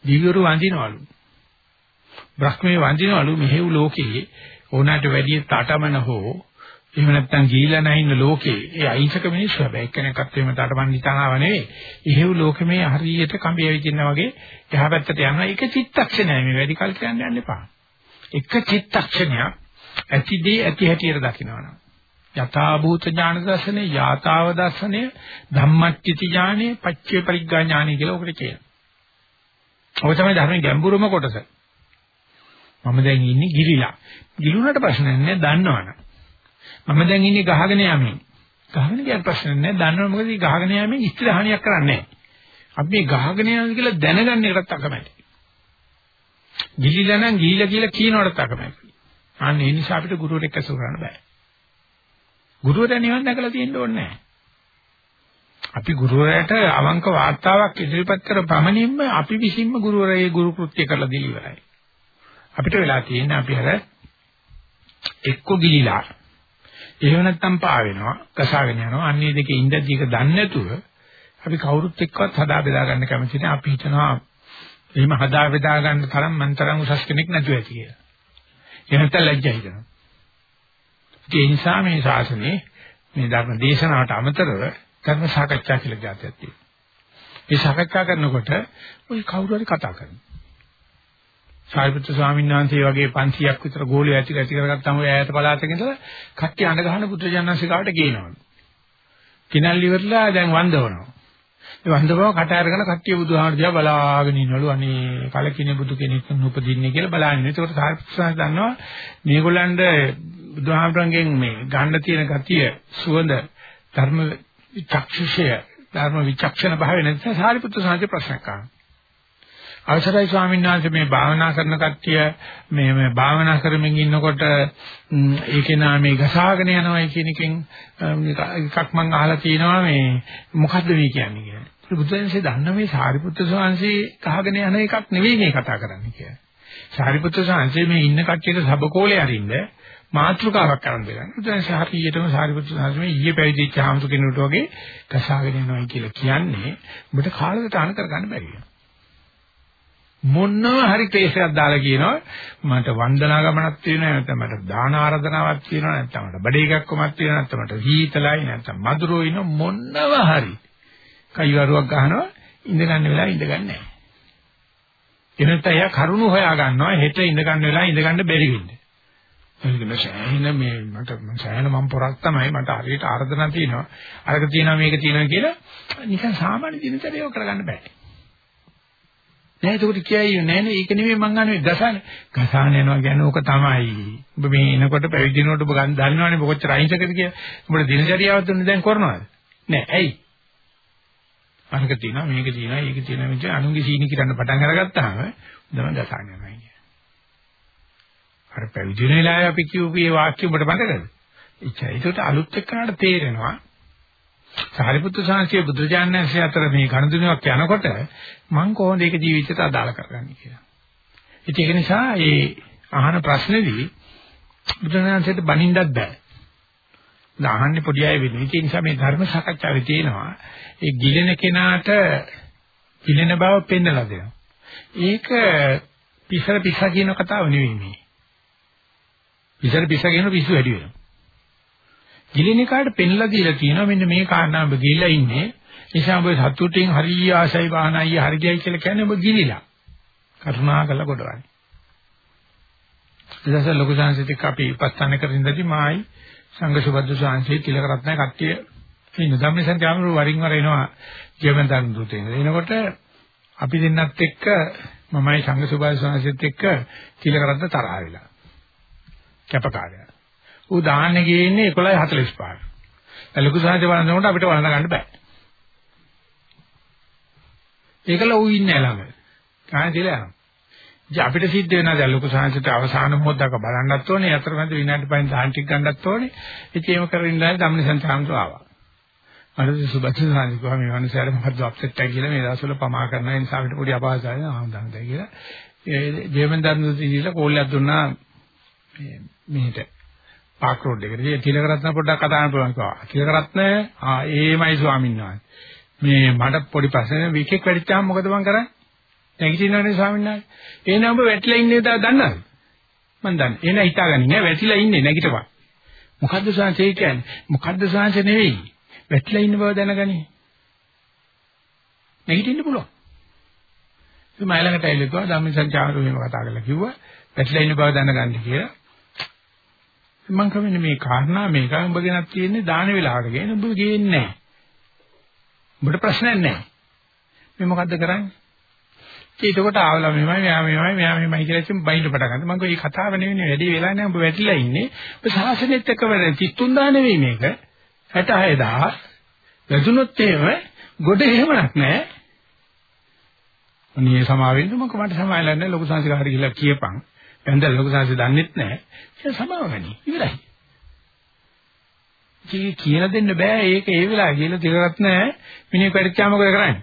Speaker 1: දිව්‍යරු වඳිනවලු. බ්‍රහ්මයේ වඳිනවලු. මෙහෙව් ලෝකේ ඕනකට වැඩි තටමන හෝ එහෙම නැත්නම් ගිහිලා නැහින්න ලෝකේ ඒ අහිංසක මිනිස්සු හැබැයි එක්කෙනෙක්වත් එහෙම තටමන් නිතනාව නෙවෙයි. ඉහෙව් ලෝකෙමේ හරියට කම්බිය විදින්න වගේ එහා පැත්තට යනවා. ඒක චිත්තක්ෂණයයි මේ වැඩි කල් කියන්න යන්න එපා. එක චිත්තක්ෂණයක් ඇතිදී ඇති හැටියට දකින්නවනම්. යථා භූත ඥාන දර්ශනේ, යථාව දර්ශනේ, ධම්මච්චිති ඥානේ, පච්චේ පරිග්ගා ඥානේ කියලා ඔකට කියනවා. ඔය තමයි ධර්මයේ ගැඹුරම කොටස. මම දැන් ඉන්නේ ගිලිලා. ගිලුණට ප්‍රශ්නයක් නෑ දන්නවනේ. මම දැන් ඉන්නේ ගහගෙන යමින්. ගහගෙන කියන ප්‍රශ්න නෑ. දන්නව මොකද මේ ගහගෙන යමින් ඉස්තර හානියක් කරන්නේ නෑ. අපි මේ ගහගෙන යනවා කියලා දැනගන්න එකටත් අකමැති. ගිලිලා නම් ගිලිලා කියලා කියනවටත් අකමැති. අන්න ඒ නිසා අපිට ගුරුවරෙක් ඇසුර කරන්න බෑ. ගුරුවරයා නිවන් දැකලා තියෙන්න ඕනේ නෑ. අපි ගුරුවරයාට අවංක වාර්තාවක් ඉදිරිපත් කර පමණින්ම අපි විසින්ම ගුරුවරයේ ගුරු කෘත්‍ය කරලා දී ඉවරයි. අපිට වෙලා තියෙන්නේ අපි අර එක්ක ගිලිලා එහෙම නැත්නම් පා වෙනවා, කසාගෙන යනවා. අන්නේ දෙකේ ඉඳදී ඒක දන්නේ නැතුව අපි කවුරුත් එක්කවත් හදා බෙදා ගන්න කැමති නැහැ. අපි හිතනවා එහෙම හදා බෙදා ගන්න තරම් මන් තරම් උසස් කෙනෙක් නැතුව ඇති කියලා. එහෙම නැත්නම් ලැජ්ජා හිතෙනවා. ඒ නිසා මේ ශාසනයේ මේ ධර්ම දේශනාවට අමතරව ධර්ම සාකච්ඡා කියලා જાතියක් තියෙනවා. මේ සාකච්ඡා කරනකොට ওই කවුරු හරි කතා කරනවා. සාරිපුත්‍ර ස්වාමීන් වහන්සේ වගේ 500ක් විතර ගෝලිය ඇති ඇති කරගත්තාම ඔය ඈත පළාතක ඉඳලා කට්ටිය අඬ ගහන පුත්‍රජානන්සේ කාට ගේනවලු. කිනල්ලි ඉවරලා දැන් වන්දවනවා. ඒ වන්දවව කට අරගෙන කට්ටිය බුදුහාමර දිහා බලාගෙන ඉන්නවලු. අනේ කලකිනේ බුදු කෙනෙක් උපදින්නේ කියලා බලාගෙන. ඒකට සාරිපුත්‍ර ස්වාමීන් දන්නවා මේගොල්ලන්ට බුදුහාමරංගෙන් මේ ගන්න තියෙන ගතිය සුවඳ ධර්ම විචක්ෂය ධර්ම විචක්ෂණ භාවය නැත්නම් සාරිපුත්‍ර ස්වාමීන් ප්‍රශ්නයක් අහනවා. අවසරයි ස්වාමීන් වහන්සේ මේ භාවනා කරන කට්ටිය මේ මේ භාවනා කරමින් ඉන්නකොට ඒකේ නාමේ ගසාගෙන යනවායි කියන එකෙන් එකක් මම අහලා තියෙනවා මේ මොකද්ද මේ කියන්නේ කියලා. බුදුන්සේ දන්න මේ සාරිපුත්‍ර ස්වාමීන්සේ කහගෙන යන එකක් නෙවෙයි මේ කතා කරන්නේ කියලා. සාරිපුත්‍ර ස්වාමීන්සේ මේ ඉන්න කට්ටියට සබකෝලේ අරින්න මාත්‍රකාවක් කරන් දෙනවා. බුදුන්සේ හරියටම සාරිපුත්‍ර ස්වාමීන් ඊයේ පැවිදිච්ච ආමතු කෙනෙකුට වගේ ගසාගෙන යනවායි කියලා කියන්නේ ඔබට කාලකට අන කරගන්න බැරි වෙනවා. මොනවා හරි ක්ලේශයක් දාලා කියනවා. මට වන්දනා ගමනක් තියෙනවා නැත්නම් මට දාන ආරාධනාවක් තියෙනවා නැත්නම් මට බඩේ එකක්කමක් තියෙනවා නැත්නම් මට හීතලයි නැත්නම් මధుරෝ ඉන්න මොනවා හරි කයිවරුවක් ගහනවා ඉඳ ගන්න වෙලාව ඉඳ ගන්න නැහැ. එනත් අය කරුණු හොයා ගන්නවා හෙට ඉඳ ගන්න වෙලාව ඉඳ ගන්න බැරි වෙන්නේ. ඒකන සෑහෙන මේ මට සෑහෙන මම පොරක් තමයි මට හරියට ආරාධනා තියෙනවා. අරක තියෙනවා මේක තියෙනවා කියලා නිකන් සාමාන්‍ය දිනචරියව කරගන්න බෑ. නෑ ඒකට කියයි නෑ නේ ඒක නෙමෙයි මං අහන්නේ. ගසාන. ගසාන යනවා කියන්නේ ඕක තමයි. ඔබ මේ එනකොට පැවිදිනකොට ඔබ ගන්න දන්නවනේ ඔබ කොච්චර අහිංසකද කියලා. ඔබට දිනචරියාවක් දුන්නේ දැන් කරනවද? නෑ ඇයි? අනක තියෙනවා මේක තියෙනවා ඒක තියෙනවා මේ අනුන්ගේ සීනි කිරන්න පටන් අරගත්තාම තමයි ගසාන යනවා කියන්නේ. අර පැවිදින වෙලාවේ අපි කියූපු මේ වාක්‍ය ඔබට මතකද? එච්චයි ඒකට අලුත් එක්කනට තේරෙනවා සාරිපුත්‍ර සාංශය බුදුජානනාංශය අතර මේ ගණදුණාවක් යනකොට මම කොහොමද ඒක ජීවිතයට අදාළ කරගන්නේ කියලා. ඒක නිසා ඒ අහන ප්‍රශ්නේදී බුදුජානනාංශයට බනින්නත් බෑ. දාහන්නේ පොඩි අය වෙන්නේ. ඒ නිසා මේ ධර්ම සාකච්ඡාවේ තියෙනවා ඒ ගිලෙන කෙනාට පිළෙන බව පෙන්නලා දෙනවා. ඒක පිසර පිස කියන කතාව නෙවෙයි මේ. පිසර පිස කියන පිස්සු වැඩි වෙනවා. ගිලින කාට පෙන්ලා දීලා තියෙනවා මෙන්න මේ කාරණා ඔබ ගිලිලා ඉන්නේ. නිසා ඔබ සතුටින් හරිය ආසයි වාහනයි හරියයි කියලා කියන්නේ ඔබ ගිලිලා. කරුණා කළ කොටවන්නේ. ඊටස ලොකු සංසිතික අපි උපස්ථාන කරමින් ඉඳි මායි සංඝ සුබද්ද සංසී තිලක රත්න කට්ටිය ඉන්න ධම්මසන් ත්‍යාමරු වරින් වර එනවා ජීවන් දන් දුතේ. එනකොට අපි දෙන්නත් එක්ක මමයි සංඝ සුබද්ද සංසීත් එක්ක තිලක රත්න තරහ වෙලා. කැපකාරයා. ඌ දාන්නේ ගියේ 11:45. ලොකු සාහිත්‍ය වළඳනකොට අපිට වළඳ ගන්න බෑ. ඒකල ඌ ඉන්නේ ළඟ. කාණ දිලා යනවා. ඉතින් අපිට සිද්ධ වෙනවා දැන් ලොකු සාහිත්‍යයට අවසාන මොහොතක බලන්නත් ඕනේ. අතරමැද විනාඩි 5 දාන් ටික ගන්නත් ඕනේ. ඉතින් ඒව කරගෙන ඉඳලා ධම්මනිසංසාරම්තු ආවා. අර සුබත් සාහිත්‍ය මේ මිනිස්සුන්ට මොකද්ද අප්සෙට් එකක් කියලා මේ දවස්වල පමා කරන නිසා අපිට පොඩි අපහසුතාවයක් ආවඳන් දැන් කියලා. ඒ ජීවන් ධර්ම දීලා කෝල්ලයක් දුන්නා මේ මෙහෙට පාක් රෝඩ් එකට. ඉතින් තිලකරත්න පොඩ්ඩක් කතා කරන්න පුළුවන් කිව්වා. තිලකරත්න ආ ඒමයි ස්වාමීන් වහන්සේ. මේ මට පොඩි ප්‍රශ්න විකෙක් වැඩිච්චාම මොකද මං කරන්නේ? නැගිටිනවනේ ස්වාමීන් වහන්සේ. එහෙනම් ඔබ වැටිලා ඉන්නේ දන්නවද? මං දන්නේ. එහෙනම් හිතාගන්නේ නෑ වැටිලා ඉන්නේ නැගිටපන්. මොකද්ද ස්වාමීන් කියන්නේ? මොකද්ද ස්වාමීන් නෙවෙයි. වැටිලා ඉන්න බව දැනගනි. නැගිටින්න පුළුවන්. ඉතින් මම ළඟට ඇවිල්ලා කිව්වා ධම්මසංචාරෝ එහෙම කතා කරලා කිව්වා වැටිලා ඉන්න බව දැනගන්න කියලා. මම කමන්නේ මේ කාරණා මේක උඹ ගෙනත් තියෙන්නේ දාන වෙලාවට ගේන උඹ ගේන්නේ නැහැ. උඹට ප්‍රශ්නයක් නැහැ. මේ මොකද්ද කරන්නේ? ඒකකොට ආවලා මෙමය මෙයා මෙමය මෙයා මෙමය කියලා ඉතින් බයින්ඩ පට ගන්න. මම කිව්වා මේ කතාව නෙවෙයි වැඩි වෙලා නැහැ උඹ වැටිලා ඉන්නේ. ඔබ සාසනෙත් එක්ක වැඩ 33000 නෙවෙයි මේක. 66000. වැදුනොත් එහෙම ගොඩ එහෙමක් නැහැ. අනේ සමාවෙන්න මම මට සමාවෙලා නැහැ ලොකු සංස්කාරය කියලා කියපන්. දැන් ලොකු සංස්කාරය දන්නෙත් නැහැ. ඒක සමාවගනි. ඉවරයි. ජී කියලා දෙන්න බෑ ඒක ඒ වෙලාවේ කියලා තිරවත් නැහැ. මිනිහ පරිච්ඡා මොකද කරන්නේ?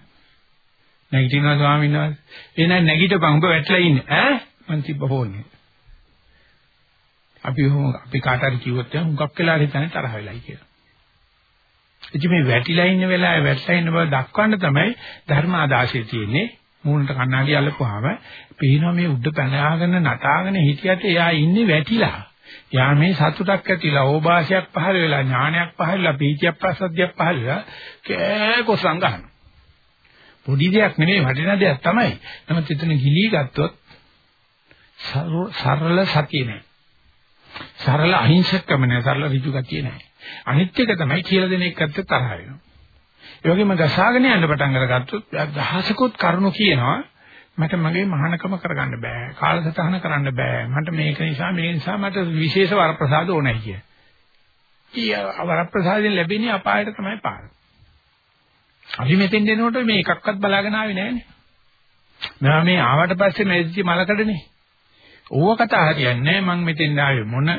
Speaker 1: නැගිටිනවා ස්වාමීන් වහන්සේ. එහෙනම් නැගිටපන් උඹ වැටලා ඉන්නේ. ඈ? මං තිබ්බ ෆෝන් එක. අපි අපි කාට හරි කිව්වොත් එහෙනම් හුඟක් වෙලා හිතන්නේ තරහ වෙලයි කියලා. ඉතින් මේ වැටිලා ඉන්න වෙලාවේ වැටලා ඉන්න බව දක්වන්න තමයි ධර්ම ආදාශය තියෙන්නේ. මූණට කණ්ණාඩි අල්ලපුවාම පේනවා මේ උඩ පැනගෙන නටාගෙන හිටියට එයා ඉන්නේ වැටිලා. යා මේ සතුටක් ඇතිලා ඕභාෂයක් පහළ වෙලා ඥානයක් පහළ වෙලා පීතියක් පස්සද්ධියක් පහළ වෙලා කෑකො සංගහන. පොඩි දෙයක් නෙමෙයි වටිනා දෙයක් තමයි. නමුත් එතන ගිලී ගත්තොත් සරල සතිය නෑ. සරල අහිංසකම නෑ සරල ඍජු ගතිය නෑ. අනිත් එක තමයි කියලා දෙන එකත් තරහ වෙනවා. ඒ වගේම ගසාගෙන යන්න පටන් අරගත්තොත් දහසකුත් කරුණු කියනවා මට මගේ මහානකම කරගන්න බෑ කාලසටහන කරන්න බෑ මට මේක නිසා මේ නිසා මට විශේෂ වරප්‍රසාද ඕනයි කිය. ඊය වරප්‍රසාදයෙන් ලැබෙන්නේ අපායට තමයි පාර. අපි මෙතෙන් දෙනකොට මේ එකක්වත් බලාගෙන ආවේ නෑනේ. මම මේ ආවට පස්සේ නැතිච්ච මලකඩනේ. ඕව කතා හරියන්නේ මම මෙතෙන් ආවේ මොන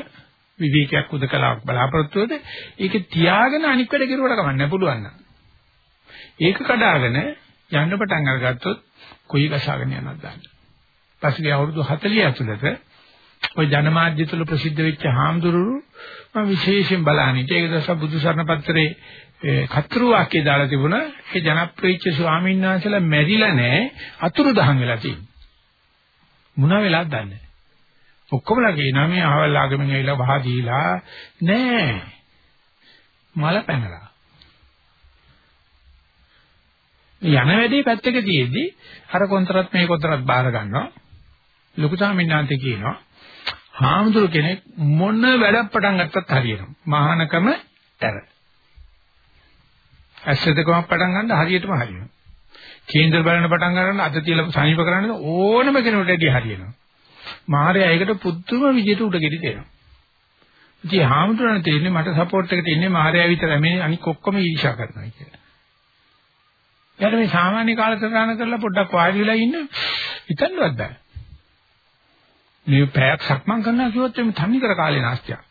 Speaker 1: විවේකයක් උදකලාවක් බලාපොරොත්තු වෙද ඒක තියාගෙන අනික් වැඩ කෙරුවට කමන්නේ පුළුවන් නම්. ඒක කඩාගෙන යන්න පටන් අරගත්තොත් කොයි ගසාගෙන යනවද දන්නේ. පස්සේ අවුරුදු 40 ඇතුළත ওই ජනමාධ්‍ය තුල ප්‍රසිද්ධ වෙච්ච හාමුදුරුවෝ මම විශේෂයෙන් බලන්නේ. ඒක දැස බුදු සරණ පත්‍රයේ කතරු වාක්‍ය දාලා තිබුණා. ඒ ජනප්‍රියච්ච ස්වාමීන් වහන්සේලා මැරිලා නැහැ. අතුරු දහන් වෙලා තියෙනවා. මොන වෙලාවද දන්නේ ඔක්කොමලා කියනවා මේ ආවල් ආගමෙන් ඇවිල්ලා වහ දීලා නෑ. මල පැනලා. යන වැඩේ පැත්තක තියෙද්දි අර කොන්තරත් මේ කොන්තරත් බාර ගන්නවා. ලොකු සාමිනාන්තේ කියනවා හාමුදුරු කෙනෙක් මොන වැඩක් පටන් ගත්තත් හරියනවා. මහානකම ඇර. ඇස්සදකම පටන් ගන්න හරියටම හරියනවා. කේන්දර බලන පටන් ගන්න අත තියලා සනීප කරන්න ඕනම කෙනෙකුට වැඩි හරියනවා. මාර්යා ඒකට පුදුම විදියට උඩගෙඩි දෙනවා. ඉතින් හාමුදුරනේ තේරෙන්නේ මට සපෝට් එක තියන්නේ මාර්යා විතරයි මේ අනික ඔක්කොම ඊර්ෂ්‍යා කරනවා කියලා. යාර මේ සාමාන්‍ය කාලසටහන කරලා පොඩ්ඩක් වාඩි වෙලා ඉන්න හිතන්නවත් බෑ. මේ පැයක් සක්මන් කරනවා කිව්වොත් එimhe තනි කර කාලේ නාස්තියක්.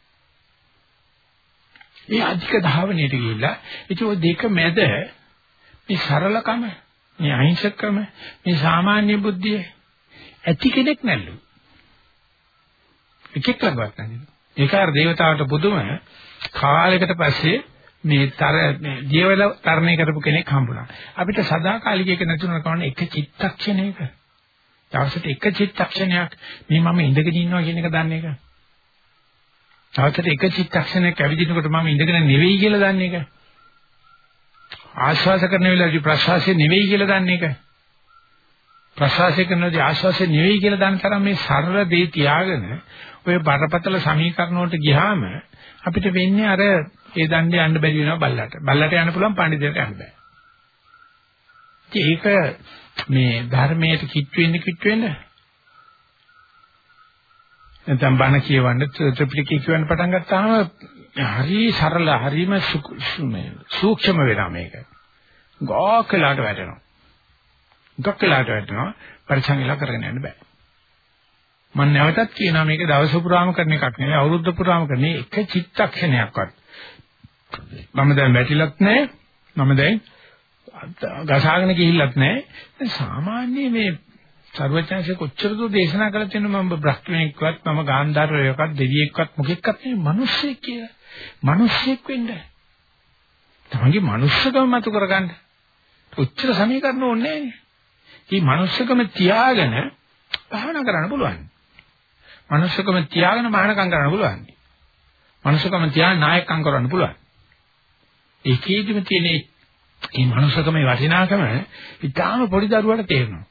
Speaker 1: ඒ අධික ධාවනයට ගිහිල්ලා ඉතින් ඔය දෙක මැද මේ සරලකම මේ අහිංසකම මේ සාමාන්‍ය බුද්ධිය ඇති කෙනෙක් නැල්ලු. එකෙක් ළඟවත් නැහැ. ඒක අර දේවතාවට පුදුම කාලයකට පස්සේ මේ තර මේ ජීවල තරණය කරපු කෙනෙක් හම්බුණා. අපිට සදාකාලික එක නැතුණා කවන්න එක චිත්තක්ෂණයක. දවසට එක චිත්තක්ෂණයක් මේ මම ඉඳගෙන ඉන්නවා කියන එක දන්නේ එක. දවසට එක චිත්තක්ෂණයක් ඇවිදිනකොට මම ඉඳගෙන නෙවෙයි කියලා දන්නේ එක. ආශ්වාස කරන වෙලාවේදී ප්‍රශ්වාසය නෙවෙයි කියලා දන්නේ එක. ප්‍රශ්වාසය කරනදී ආශ්වාසය නෙවෙයි කියලා දන්න තරම් මේ සරල දේ තියාගෙන ඔය බරපතල සමීකරණ වලට ගියාම අපිට වෙන්නේ අර ඒ දණ්ඩේ යන්න බැරි වෙනවා බල්ලට. බල්ලට යන්න පුළුවන් පඬිතුකට යන්න බෑ. ඒක මේ ධර්මයට කිට් වෙන්න කිට් වෙන්න නැත්නම් බණ කියවන්න ත්‍රිපිටකය කියවන්න පටන් ගත්තාම හරි සරල හරිම සූක්ෂම වෙනවා මේක. ගෝකලාට වැටෙනවා. ගොක්කලාට වැටෙනවා පරිසංගල කරගෙන යන්න බෑ. මම නැවතත් කියනවා මේක දවස පුරාම කරන එකක් නෙවෙයි අවුරුද්ද පුරාම කරන එක චිත්තක්ෂණයක්වත්. මම දැන් වැටිලත් නැහැ. මම දැන් ගසාගෙන ගිහිල්ලත් නැහැ. සාමාන්‍ය මේ සර්වඥාන්සේ කොච්චර දෝ දේශනා කළා තියෙන මම බ්‍රහ්මණෙක්වත් මම ගාන්ධාරයෙක්වත් දෙවියෙක්වත් මොකෙක්වත් නෙවෙයි මිනිස්සෙක් කියලා. මිනිස්සෙක් වෙන්න. තමන්ගේ මනුස්සකම මතු කරගන්න. ඔච්චර සමීකරණ ඕනේ නැහැ. මේ මනුස්සකම තියාගෙන භාවනා කරන්න පුළුවන්. මනුස්සකම තියාගෙන මහානකම් කරන්න පුළුවන්. මනුස්සකම තියාගෙන නායකකම් කරන්න පුළුවන්. ඒකේදිම තියෙන මේ මනුස්සකමේ වටිනාකම ඉතාලම පොඩි දරුවට තේරෙනවා.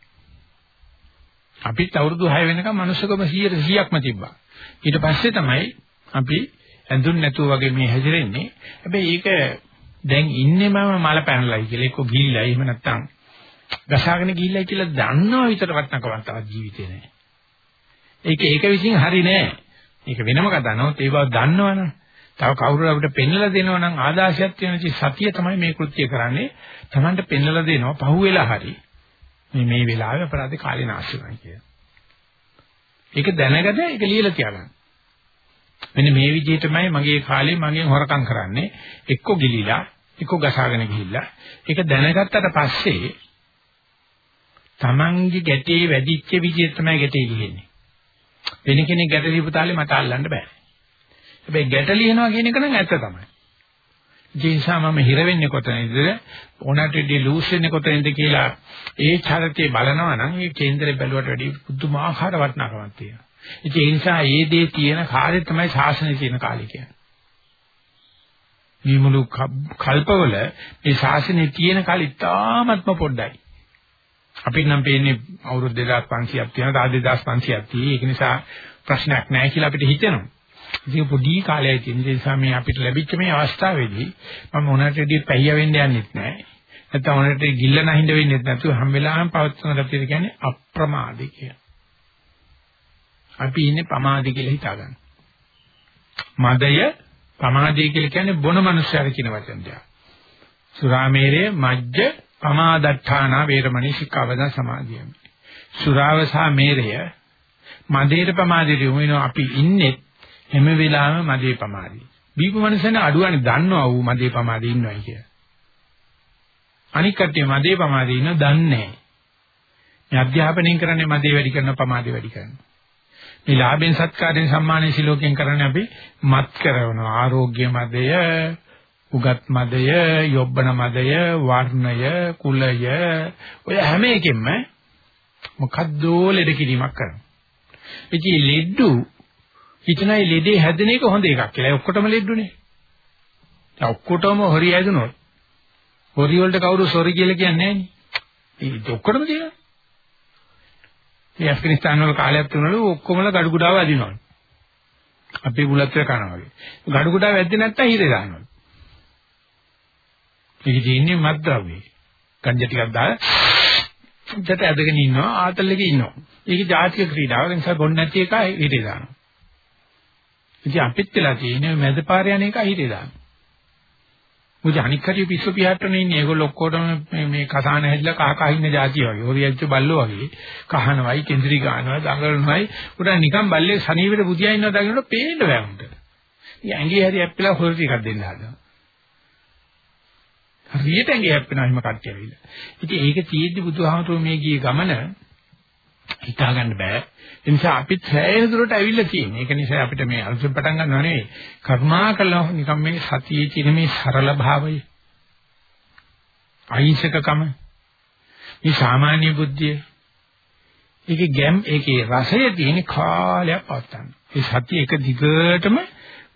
Speaker 1: අපිත් අවුරුදු 6 වෙනකම් මනුස්සකම 100%ක්ම තිබ්බා. ඊට පස්සේ තමයි අපි ඇඳුන් නැතුව වගේ මේ හැදිරෙන්නේ. හැබැයි ඒක දැන් ඉන්නේ මම මල පැනලයි කියලා එක්ක ගිහිල්ලා එහෙම නැත්තම් ගසාගෙන ගිහිල්ලා කියලා දන්නව විතර වටනකමක් තවත් ජීවිතේ නැහැ. ඒක ඒක විසින් හරි නෑ. ඒක වෙනම කතාවක්. නමුත් ඒ බව දන්නවනේ. තව කවුරු අපිට පෙන්වලා දෙනවා නම් ආදාසියක් තියෙන සතිය තමයි මේ කෘත්‍ය කරන්නේ. Tamanට පෙන්වලා දෙනවා පහුවෙලා හරි. මේ මේ වෙලාවේ අපරාධ කාලේ නාස්ති වෙනවා කියන. ඒක දැනගද ඒක ලියලා තියාගන්න. මෙන්න මේ විදිහටමයි මගේ කාලේ මගෙන් හොරකම් කරන්නේ. එක්ක ගිලිලා, එක්ක ගසාගෙන ගිහිල්ලා. ඒක දැනගත්තට පස්සේ Tamange ගැටේ වැඩිච්ච විදිහ තමයි ගැටේ ලියන්නේ. වෙන කෙනෙක් ගැට ලියපු තාලේ මට අල්ලන්න බෑ. හැබැයි ගැට ලියනවා කියන එක නම් ඇත්ත තමයි. ඒ නිසා මම හිර වෙන්නේ කොතනද? ඕනටදී ලූස් වෙන්නේ කොතනද කියලා ඒ චරිතය බලනවා නම් ඒ කේන්දරේ බැලුවට වැඩි පුදුමාකාර වටිනාකමක් තියෙනවා. ඒ නිසා ඒ දේ තියෙන කාලේ තමයි ශාසනය තියෙන කාලය කියන්නේ. මේ මුළු කල්පවල මේ ශාසනය තියෙන කාලෙ ඉතාමත්ම පොඩ්ඩයි. අපිට නම් පේන්නේ අවුරුදු 2500ක් තියෙනවා, 2500ක් තියෙයි. ඒක නිසා ප්‍රශ්නයක් නැහැ කියලා අපිට හිතෙනවා. ඉතින් පොඩි කාලයයි තියෙන නිසා මේ අපිට ලැබිච්ච මේ අවස්ථාවේදී මම මොනටදී පැయ్య වෙන්න යන්නෙත් නැහැ. නැත්නම් මොනටදී ගිල්ල නැහින්ද වෙන්නෙත් නැතුව හැම වෙලාවෙම පවත්වන ගතිය කියන්නේ අප්‍රමාදී කිය. අපි ඉන්නේ පමාදී කියලා හිතාගන්න. මදය පමාදී කියලා කියන්නේ බොන මනුස්සයර කියන වචන දෙයක්. සුරාමේරේ මජ්ජ පමාදත්තාන වේරමණී සික්ඛාවද සමාදියමි. සුරාව සහ මේරය මදේට ප්‍රමාදයට යොමු වෙනවා අපි ඉන්නේ හැම වෙලාවෙම මදේ ප්‍රමාදී. බීපු මනුස්සයන අඩුවනේ දන්නවා ඌ මදේ ප්‍රමාදී ඉන්නවයි කියලා. අනික් කට්ටිය මදේ ප්‍රමාදී ඉන්න දන්නේ නැහැ. මේ අධ්‍යාපනයෙන් කරන්නේ මදේ වැඩි කරන ප්‍රමාදේ වැඩි කරනවා. මේ ලාභෙන් සත්කාරයෙන් සම්මානයෙන් සිලෝකයෙන් කරන්නේ අපි මත් කරනවා ආරෝග්‍ය මදය උගත් මදය යොබ්බන මදය වර්ණය කුලය ඔය හැම එකෙම මොකද්ද ලෙඩ කිරීමක් කරනවා ඉතින් ලෙඩු හිතනයි ලෙඩේ හැදෙන එක හොඳ එකක් කියලා. ඔක්කොටම ලෙඩුනේ. දැන් ඔක්කොටම හොරි හැදුනොත් හොරි වලට කවුරු සොරි කියලා කියන්නේ නැහැ නේ. ඒක ඔක්කොටම තියෙනවා. මේ ඇෆ්ගනිස්තාන වල කාලයක් තුනලු ඔක්කොමලා gadu ගුඩාව අදිනවලු. අපේ බුලත් කනවා වගේ. gadu ගුඩාව වැද්දේ නැත්තම් හිරේ දානවා. ඒක තියෙන්නේ මත්ද්‍රව්‍ය. ගංජා ටිකක් දාලා දෙට ඇදගෙන ඉන්නවා ආතල් එකේ ඉන්නවා. ඒක ජාතික ක්‍රීඩාවක්. ඒ නිසා බොන්න නැති එක හිරේ දානවා. ඉතින් අපිත් වෙලා තියෙන්නේ මැද පාර යන එක හිතේ දාන්න. මොකද අනික් කටිය පිස්සු පියාට්ටනේ ඉන්නේ. ඒගොල්ලෝ ඔක්කොටම මේ මේ කසාන හැදිලා කහ කහ ඉන්න જાතිය වගේ. හොරියච්ච බල්ලෝ වගේ. කහනවයි, කෙන්ද්‍රි ගන්නවයි, දඟලනවයි. උඩ නිකන් බල්ලේ සනීපෙට බුදියා ඉන්නවා දකින්නට පේන්න බෑ උන්ට. ඉතින් ඇඟේ හරි ඇප්පිලා හොර ටිකක් දෙන්න හදනවා. හරියට ඇඟේ ඇප්පෙනවා හිම කට්ටිය ඇවිල්ලා. ඉතින් ඒක තියෙද්දි බුදුහාමුදුරුවෝ මේ ගියේ ගමන හිතා ගන්න බෑ. ඒ නිසා අපිත් සෑහෙන දුරට ඇවිල්ලා තියෙන්නේ. ඒක නිසා අපිට මේ අලුතෙන් පටන් ගන්නව නෙවෙයි. කරුණාකරලා නිකම් මේ සතියේ තියෙන මේ සරල භාවය. අහිංසකකම. මේ සාමාන්‍ය බුද්ධිය. ඒකේ ගැම් ඒකේ රසය තියෙන කාලයක් පවත්තන්න. ඒ සතිය එක දිගටම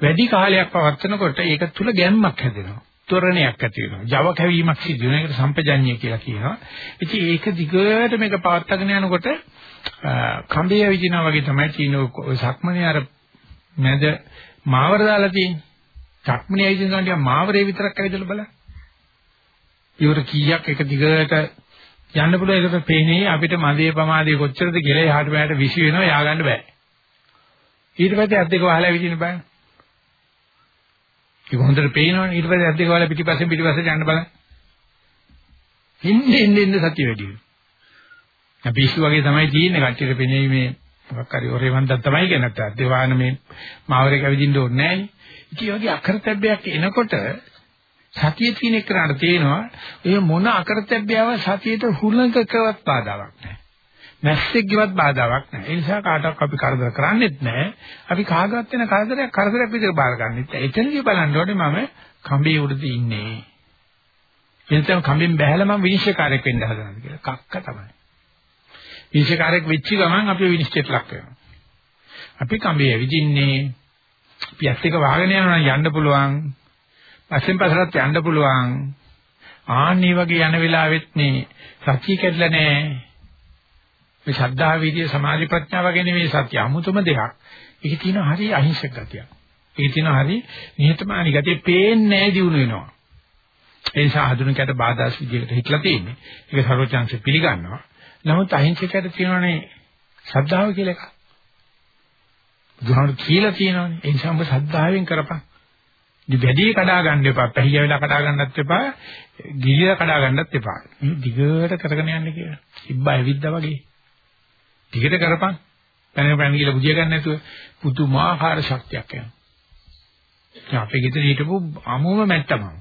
Speaker 1: වැඩි කාලයක් පවත්නකොට ඒක තුල ගැම්මක් හැදෙනවා. ත්වරණයක් ඇති වෙනවා. Java කැවීමක් සිදු වෙනවා. ඒකට සම්පජඤ්ඤය කියලා කියනවා. ඉතින් ඒක දිගට මේක පවත්වාගෙන යනකොට කඹේ විදිනා වගේ තමයි තියෙන ඔය සක්මනේ අර මැද මාවර දාලා තියෙන්නේ. සක්මනේ විදින ගමන් මාවරේ විතරක් ඇවිදලා බලන්න. ඉවර කීයක් එක දිගට යන්න පුළුවන් ඒකට පේන්නේ අපිට මදේ ප්‍රමාදයේ කොච්චරද කියලා එහාට මෙහාට විසි වෙනවා ය아가න්න බෑ. ඊට පස්සේ අත් දෙක වහලා විදින බලන්න. ඒක හොඳට පේනවනේ ඊට පස්සේ අත් දෙක වහලා පිටිපස්සෙන් පිටිපස්සට යන්න බලන්න. ඉන්නේ ඉන්නේ ඉන්නේ සතිය වැඩි වෙනවා. පිස්සු වගේ තමයි තියෙන්නේ කච්චිට පෙනේ මේ මොකක් හරි ඔරේ වන්දක් තමයි කියනත් දේවාන මේ මාවරේ කවිදින්න ඕනේ නැහැ. ඉතින් වගේ අකරතැබ්බයක් එනකොට සතිය තියෙන එකට තේනවා ඒ මොන අකරතැබ්බයව සතියට හුලඟකවත් බාධාවක් නැහැ. මැස්සෙක්ගේවත් බාධාවක් නැහැ. ඒ නිසා කාටවත් අපි කරදර කරන්නේත් නැහැ. අපි කාගවත් වෙන කරදරයක් කරදරයක් විදිහට බාර ගන්නෙත් නැහැ. එතනදී බලන්න ඕනේ මම කඹේ උඩද ඉන්නේ. එතන කඹෙන් බැහැලා මම විනිශ්චයකාරයෙක් වෙන්න හදනවා කියලා. කක්ක තමයි. විනිශ්චයකාරයෙක් වෙච්ච ගමන් අපි විනිශ්චයට ලක් වෙනවා. අපි කඹේ ඇවිදින්නේ අපි ඇස් එක වහගෙන යනවා යන්න පුළුවන්. පස්සෙන් පස්සට යන්න පුළුවන්. ආන්නේ වගේ යන වෙලාවෙත් මේ සත්‍ය කැඩලා නැහැ. මේ ශ්‍රද්ධා විදියේ සමාධි ප්‍රඥා වගේ නෙමෙයි සත්‍ය අමුතුම දෙයක්. ඒක තියෙන හරි අහිංසක ගතියක්. ඒක තියෙන හරි නිහතමානී ගතිය පේන්නේ නැහැ දිනු වෙනවා. ඒ නිසා ආධුනිකයට බාධා විදියට හිටලා තියෙන්නේ. ඒක සර්වචාන්සේ පිළිගන්නවා. නමුත් අහිංසකයට තියෙනවනේ ශ්‍රද්ධාව කියලා එකක්. බුදුහාමුදුරු කියලා තියෙනවනේ. ඒ නිසා ඔබ ශ්‍රද්ධාවෙන් කරපන්. දි වැඩි කඩා ගන්න එපා. පැහිය වෙලා කඩා ගන්නත් එපා. ගිලිය කඩා ගන්නත් එපා. මේ දිගට කරගෙන යන්න කියලා. ඉබ්බා ඇවිද්දා වගේ. දිගට කරපන්. පැන පැන කියලා බුදිය ගන්න නැතුව පුදුමාකාර ශක්තියක් එනවා. අපේ ගෙදර හිටපු අමුම මැට්ටමම.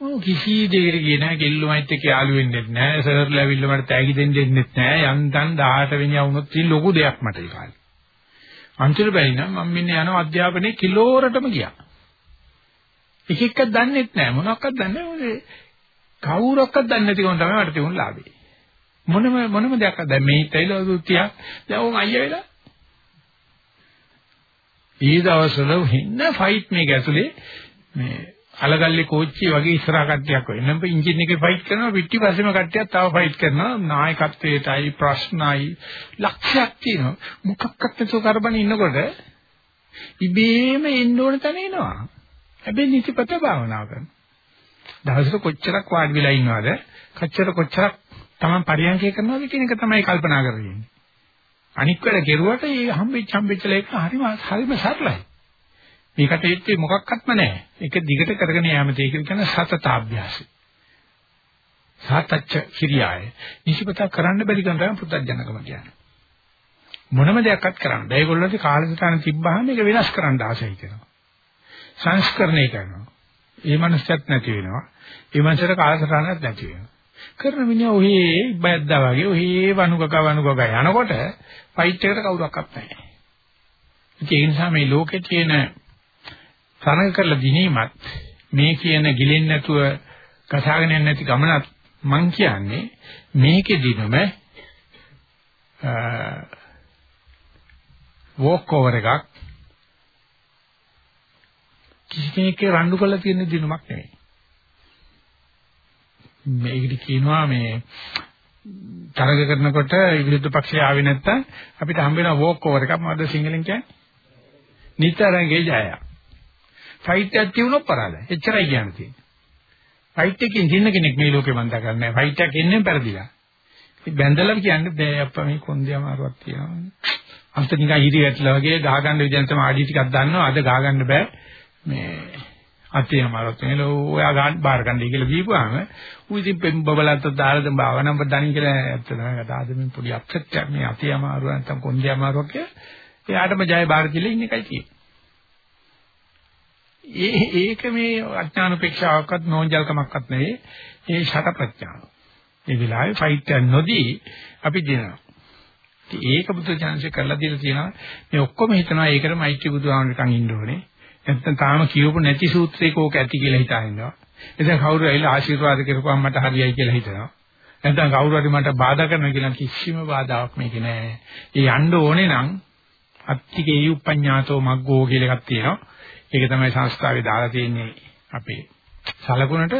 Speaker 1: ඔව් කිසි දෙයකට ගියේ නැහැ. ගෙල්ලුමයිත් එක්ක යාළු වෙන්නෙත් නැහැ. සර්ලා ඇවිල්ලා මට තෑගි දෙන්න දෙන්නෙත් නැහැ. යන්තම් 18 වෙනි වුණොත් තියෙන ලොකු දෙයක් මට ඒ කාලේ. අන්තිම බැරි නම් මම මෙන්න යන අධ්‍යාපනයේ කිලෝරටම ගියා. එක එකක් දන්නෙත් නැහැ. මොනවක්වත් දන්නේ නැහැ. කවුරක්වත් දන්නේ නැති කම තමයි මට තිබුණ ලාභේ. මොනම මොනම දෙයක් දැන් මේ තැයිලා දුතිය දැන් උන් අයියා වෙලා ඊ දවස්වල හින්න ෆයිට් මේක ඇතුලේ මේ අලගල්ලේ කෝච්චිය වගේ ඉස්සරහ කට්ටියක් වෙයි. නම් එන්ජින් එකේ ෆයිට් කරනවා පිටිපස්සෙම කට්ටියක් තව ෆයිට් කරනවා. නායකත්වයටයි ප්‍රශ්නයි ලක්ෂයක් තියෙනවා. මොකක්වත් නැතුව කරබන ඉන්නකොට ඉබේම එන්න ඕන තැන එනවා. හැබැයි නිතිපත භාවනා කරනවා. දවසට කොච්චරක් වාඩි වෙලා ඉන්නවද? කොච්චර කොච්චරක් Taman පරියන්කේ කරනවද කියන එක තමයි කල්පනා කරන්නේ. අනික් වැඩ කෙරුවට මේ හම්බෙච්ච හම්බෙච්ච ලේක හරිම හරිම සරලයි. මේකට ඒත්තේ මොකක්වත්ම නැහැ. ඒක දිගට කරගෙන යෑම තේ කියන සතතාභ්‍යාසය. සාතච්ච කිරියාය. නිසිපතා කරන්න බැරි කම තමයි පුත්තජනකම කියන්නේ. මොනම දෙයක්වත් කරන්න බෑ. ඒගොල්ලන්ට කාලසටහන තිබ්බහම ඒක වෙනස් කරන්න ආසයි කරනවා. සංස්කරණය කරනවා. ඒ මනසත් නැති වෙනවා. ඒ මනසට කාලසටහනක් නැති වෙනවා. කරන මිනිහා ඔහේ බයද්දා වගේ ඔහේ වනුගක වනුගක යනකොට ෆයිට් එකට කවුරක්වත් නැහැ. ඒ නිසා මේ ලෝකේ තියෙන තරඟ කරලා දිනීමත් මේ කියන ගිලෙන්නේ නැතුව කසාගෙන යන්නේ නැති ගමනත් මං කියන්නේ මේකෙදිනම වෝක් ඕවර් එකක් කිසි කෙනෙක් රණ්ඩු කරලා තියෙන දිනුමක් නෙවෙයි. මේකට කියනවා මේ තරග කරනකොට විරුද්ධ පක්ෂය ආවේ නැත්තම් අපිට හම්බ වෙන වෝක් ඕවර් එකක් මොකද සිංහලෙන් කියන්නේ? නිතරගේ ජයය. ෆයිට් එකක් තියුණොත් පරාදයි. එච්චරයි කියන්නේ. ෆයිට් එකකින් දින්න කෙනෙක් මේ ලෝකේ මන්ද කරන්නේ. ෆයිට් එකක් එන්නේ පෙරදිලා. ඉතින් බැඳලා කියන්නේ බෑ අප්පා මේ කොන්දේ අමාරුවක් තියෙනවා. අන්ත නිකන් හිරි වැටලා වගේ ගහ ගන්න විදිහෙන් තමයි ආඩි ටිකක් දන්නවා. අද ගහ ගන්න බෑ. මේ අතේ අමාරුවක් නෙල ඔයා ගන්න බාර ගන්නයි කියලා දීපුවාම ඌ ඉතින් පෙම් බබලත් දාලා දැන් භාවනම් බඩණි කියලා ඇත්තටම අද මේ පොඩි අප්සෙට් එකක් මේ අතේ අමාරුව නැත්නම් කොන්දේ අමාරුවක් කියලා එයාටම ජය බාර දීලා ඉන්න එකයි තියෙන්නේ. ඒ ඒක මේ අඥාන උපේක්ෂාවක්වත් නෝන්ජල්කමක්වත් නෙවෙයි ඒ ෂට ප්‍රඥාව. ඒ විලාවේ ෆයිට් එක නොදී අපි දිනනවා. ඒක බුදු ජානසේ කරලා දීලා තියෙනවා. මේ ඔක්කොම හිතනවා ඒකට මෛත්‍රී බුදුහාමරකන් ඉන්න ඕනේ. නැත්නම් තාම කියවපු නැති සූත්‍රයක ඕක ඇති කියලා හිතා ඉන්නවා. එතන කවුරු ඇවිල්ලා ආශිර්වාද කරපුවාම මට හරියයි කියලා හිතනවා. නැත්නම් කවුරු හරි මට බාධා කරනවා කියලා කිසිම බාධාවක් මේක නෑ. ඒ යන්න ඕනේ නම් අත්තිකේ උපඤ්ඤාතෝ මග්ගෝ කියලා එකක් තියෙනවා. ඒක තමයි සංස්කාරේ දාලා තියෙන්නේ අපේ සලකුණට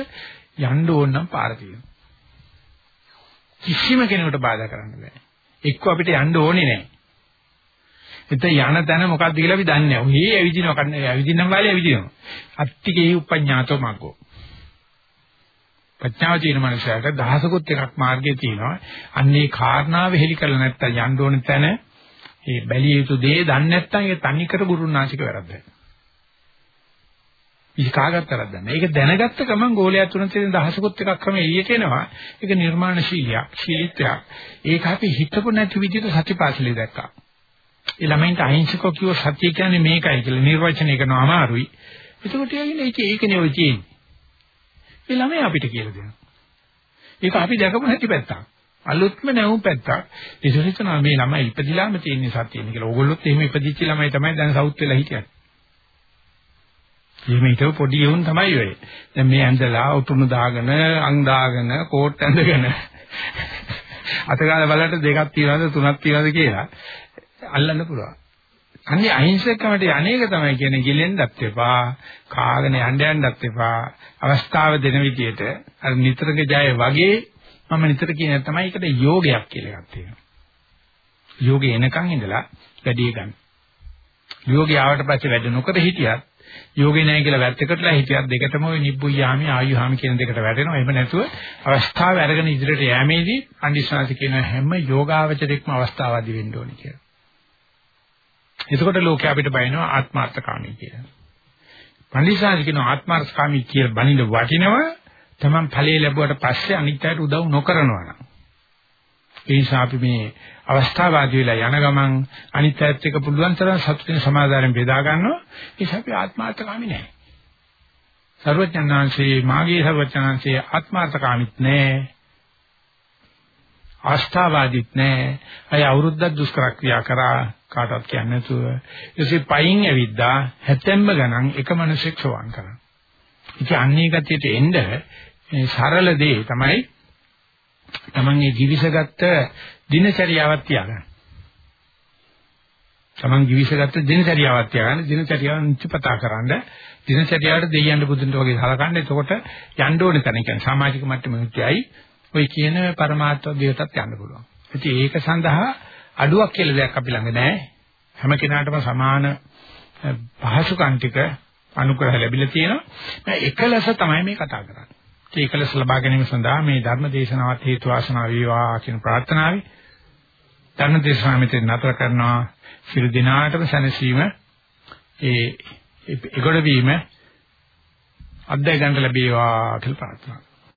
Speaker 1: යන්න ඕන නම් පාර තියෙනවා. කිසිම කෙනෙකුට බාධා කරන්න බෑ. එක්ක අපිට යන්න ඕනේ නැහැ. එතන යන තැන මොකක්ද කියලා අපි දන්නේ නැහැ. ඔහේ ඇවිදිනවා කන්නේ ඇවිදින්නම් වාලේ ඇවිදිනවා. අත්තිකේ උපඤ්ඤාතෝ මග්ගෝ. ප්‍රඥාව තියෙන මනුස්සයාට දහසකුත් එකක් මාර්ගයේ තියෙනවා. අන්නේ කාරණාව හෙලි කරලා නැත්තම් යන්න ඕන තැන ඒ බැලිය යුතු දේ දන්නේ නැත්තම් ඒ තනිකර ගුරුනාසික වැරද්දයි. ඉහි කාගත් වැරද්දක් නෑ. ඒක දැනගත්ත ගමන් ගෝලයා තුන තියෙන දහසකුත් එකක් ක්‍රම එළියට එනවා. ඒක නිර්මාණශීලියක්, ශීලීත්වයක්. ඒක අපි හිතපො නැති විදිහට සත්‍යපාසලේ දැක්කා. ඒ ළමයින්ට අහිංසකව කිව්ව සත්‍ය කියන්නේ මේකයි කියලා නිර්වචනය කරනවා අමාරුයි. එතකොට යන්නේ ඒක ඒකනේ ඔය තියෙන්නේ. ඒ ළමයි අපිට කියලා දෙනවා. ඒක අපි දැකපු නැති පැත්තක්. අලුත්ම නැවුම් පැත්තක්. ඒක හිතනවා මේ ළමයි ඉපදිලාම තියෙන සත්‍යනේ කියලා. ඕගොල්ලොත් එහෙම ඉපදිච්ච ළමයි තමයි දැන් සවුත් වෙලා හිටියන්නේ. එහෙම හිටව පොඩි යවුන් තමයි ඔය. දැන් මේ ඇඳලා උතුණු දාගෙන, අං දාගෙන, කෝට් ඇඳගෙන අතගාල බලන්න දෙකක් තියනවද තුනක් තියනවද කියලා අල්ලන්න පුළුවන්. අන්නේ අහිංසකමට අනේක තමයි කියන්නේ ගිලෙන්නත් එපා, කාගෙන යන්න යන්නත් එපා. අවස්ථාව දෙන විදියට අර නිතරක ජය වගේ මම නිතර කියන තමයි ඒකට යෝගයක් කියලා එකක් තියෙනවා. යෝගේ එනකන් ඉඳලා වැඩි ගන්න. යෝගී ආවට පස්සේ වැඩ නොකර හිටියත් යෝගේ නැහැ කියලා වැත්තකටලා හිටියත් දෙකටම ওই නිබ්බුයාමි ආයුහාමි කියන දෙකට වැටෙනවා. එහෙම නැතුව අවස්ථාව අරගෙන ඉදිරියට යෑමේදී අනිශ්වාස කියන හැම යෝගාවචරයක්ම අවස්ථාවාදී වෙන්න ඕනේ කියලා. එතකොට ලෝකයා අපිට බයිනවා ආත්මාර්ථකාමී කියලා. පඬිසාරි කියන ආත්මාර්ථකාමී කියලා බණින්න වටිනව තමන් ඵලයේ ලැබුවට පස්සේ අනිත්‍යයට උදව් නොකරනවා නම්. ඒ නිසා අපි මේ අවස්ථාවාදී වෙලා යන ගමන් අනිත්‍යත් එක්ක පුළුවන් තරම් සතුටින් සමාදානෙන් බෙදා ගන්නවා ඒක අපි ආත්මාර්ථකාමී නැහැ. සර්වඥාන්සේ මාගේ සර්වඥාන්සේ ආත්මාර්ථකාමීත් නැහැ. ආස්ථාවාදීත් නැහැ. අය අවුරුද්දක් දුෂ්කර ක්‍රියා කරා කාටවත් කියන්නේ නැතුව ඊසේ පයින් ඇවිද්දා හැතැම්ම ගණන් එක මිනිසෙක් සෝවාන් කරා. ඉතින් අන්නේ ගතියට එන්න මේ සරල දේ තමයි තමන්ගේ ජීවිසගත දිනචරියාවක් තියාගන්න. තමන් ජීවිසගත දිනචරියාවක් තියාගන්න දිනචරියාව නිත්‍යපතා කරන්න දිනචරියාවට දෙයියන් බුදුන්ට වගේ හලකන්න එතකොට යන්න ඕනේ තැන කියන්නේ සමාජික මට්ටමෙන්යි ඔය කියන પરමාර්ථ දෙයටත් යන්න පුළුවන්. ඉතින් ඒක සඳහා අඩුවක් කියලා දෙයක් අපි ළඟ නැහැ. හැම කෙනාටම සමාන පහසුකම් ටික අනුග්‍රහ ලැබිලා තියෙනවා. එකලස තමයි මේ කතා කරන්නේ. ඒකලස් ලබා ගැනීම සඳහා මේ ධර්ම දේශනාවත් හේතු වාසනා වේවා කියන ප්‍රාර්ථනාවයි ධර්ම දේශනාව මෙතන නතර කරනවා සියලු දිනාටම සැනසීම ඒ ඒගොඩ වීම අධ්‍යය ගන්න ලැබේවා කියලා ප්‍රාර්ථනා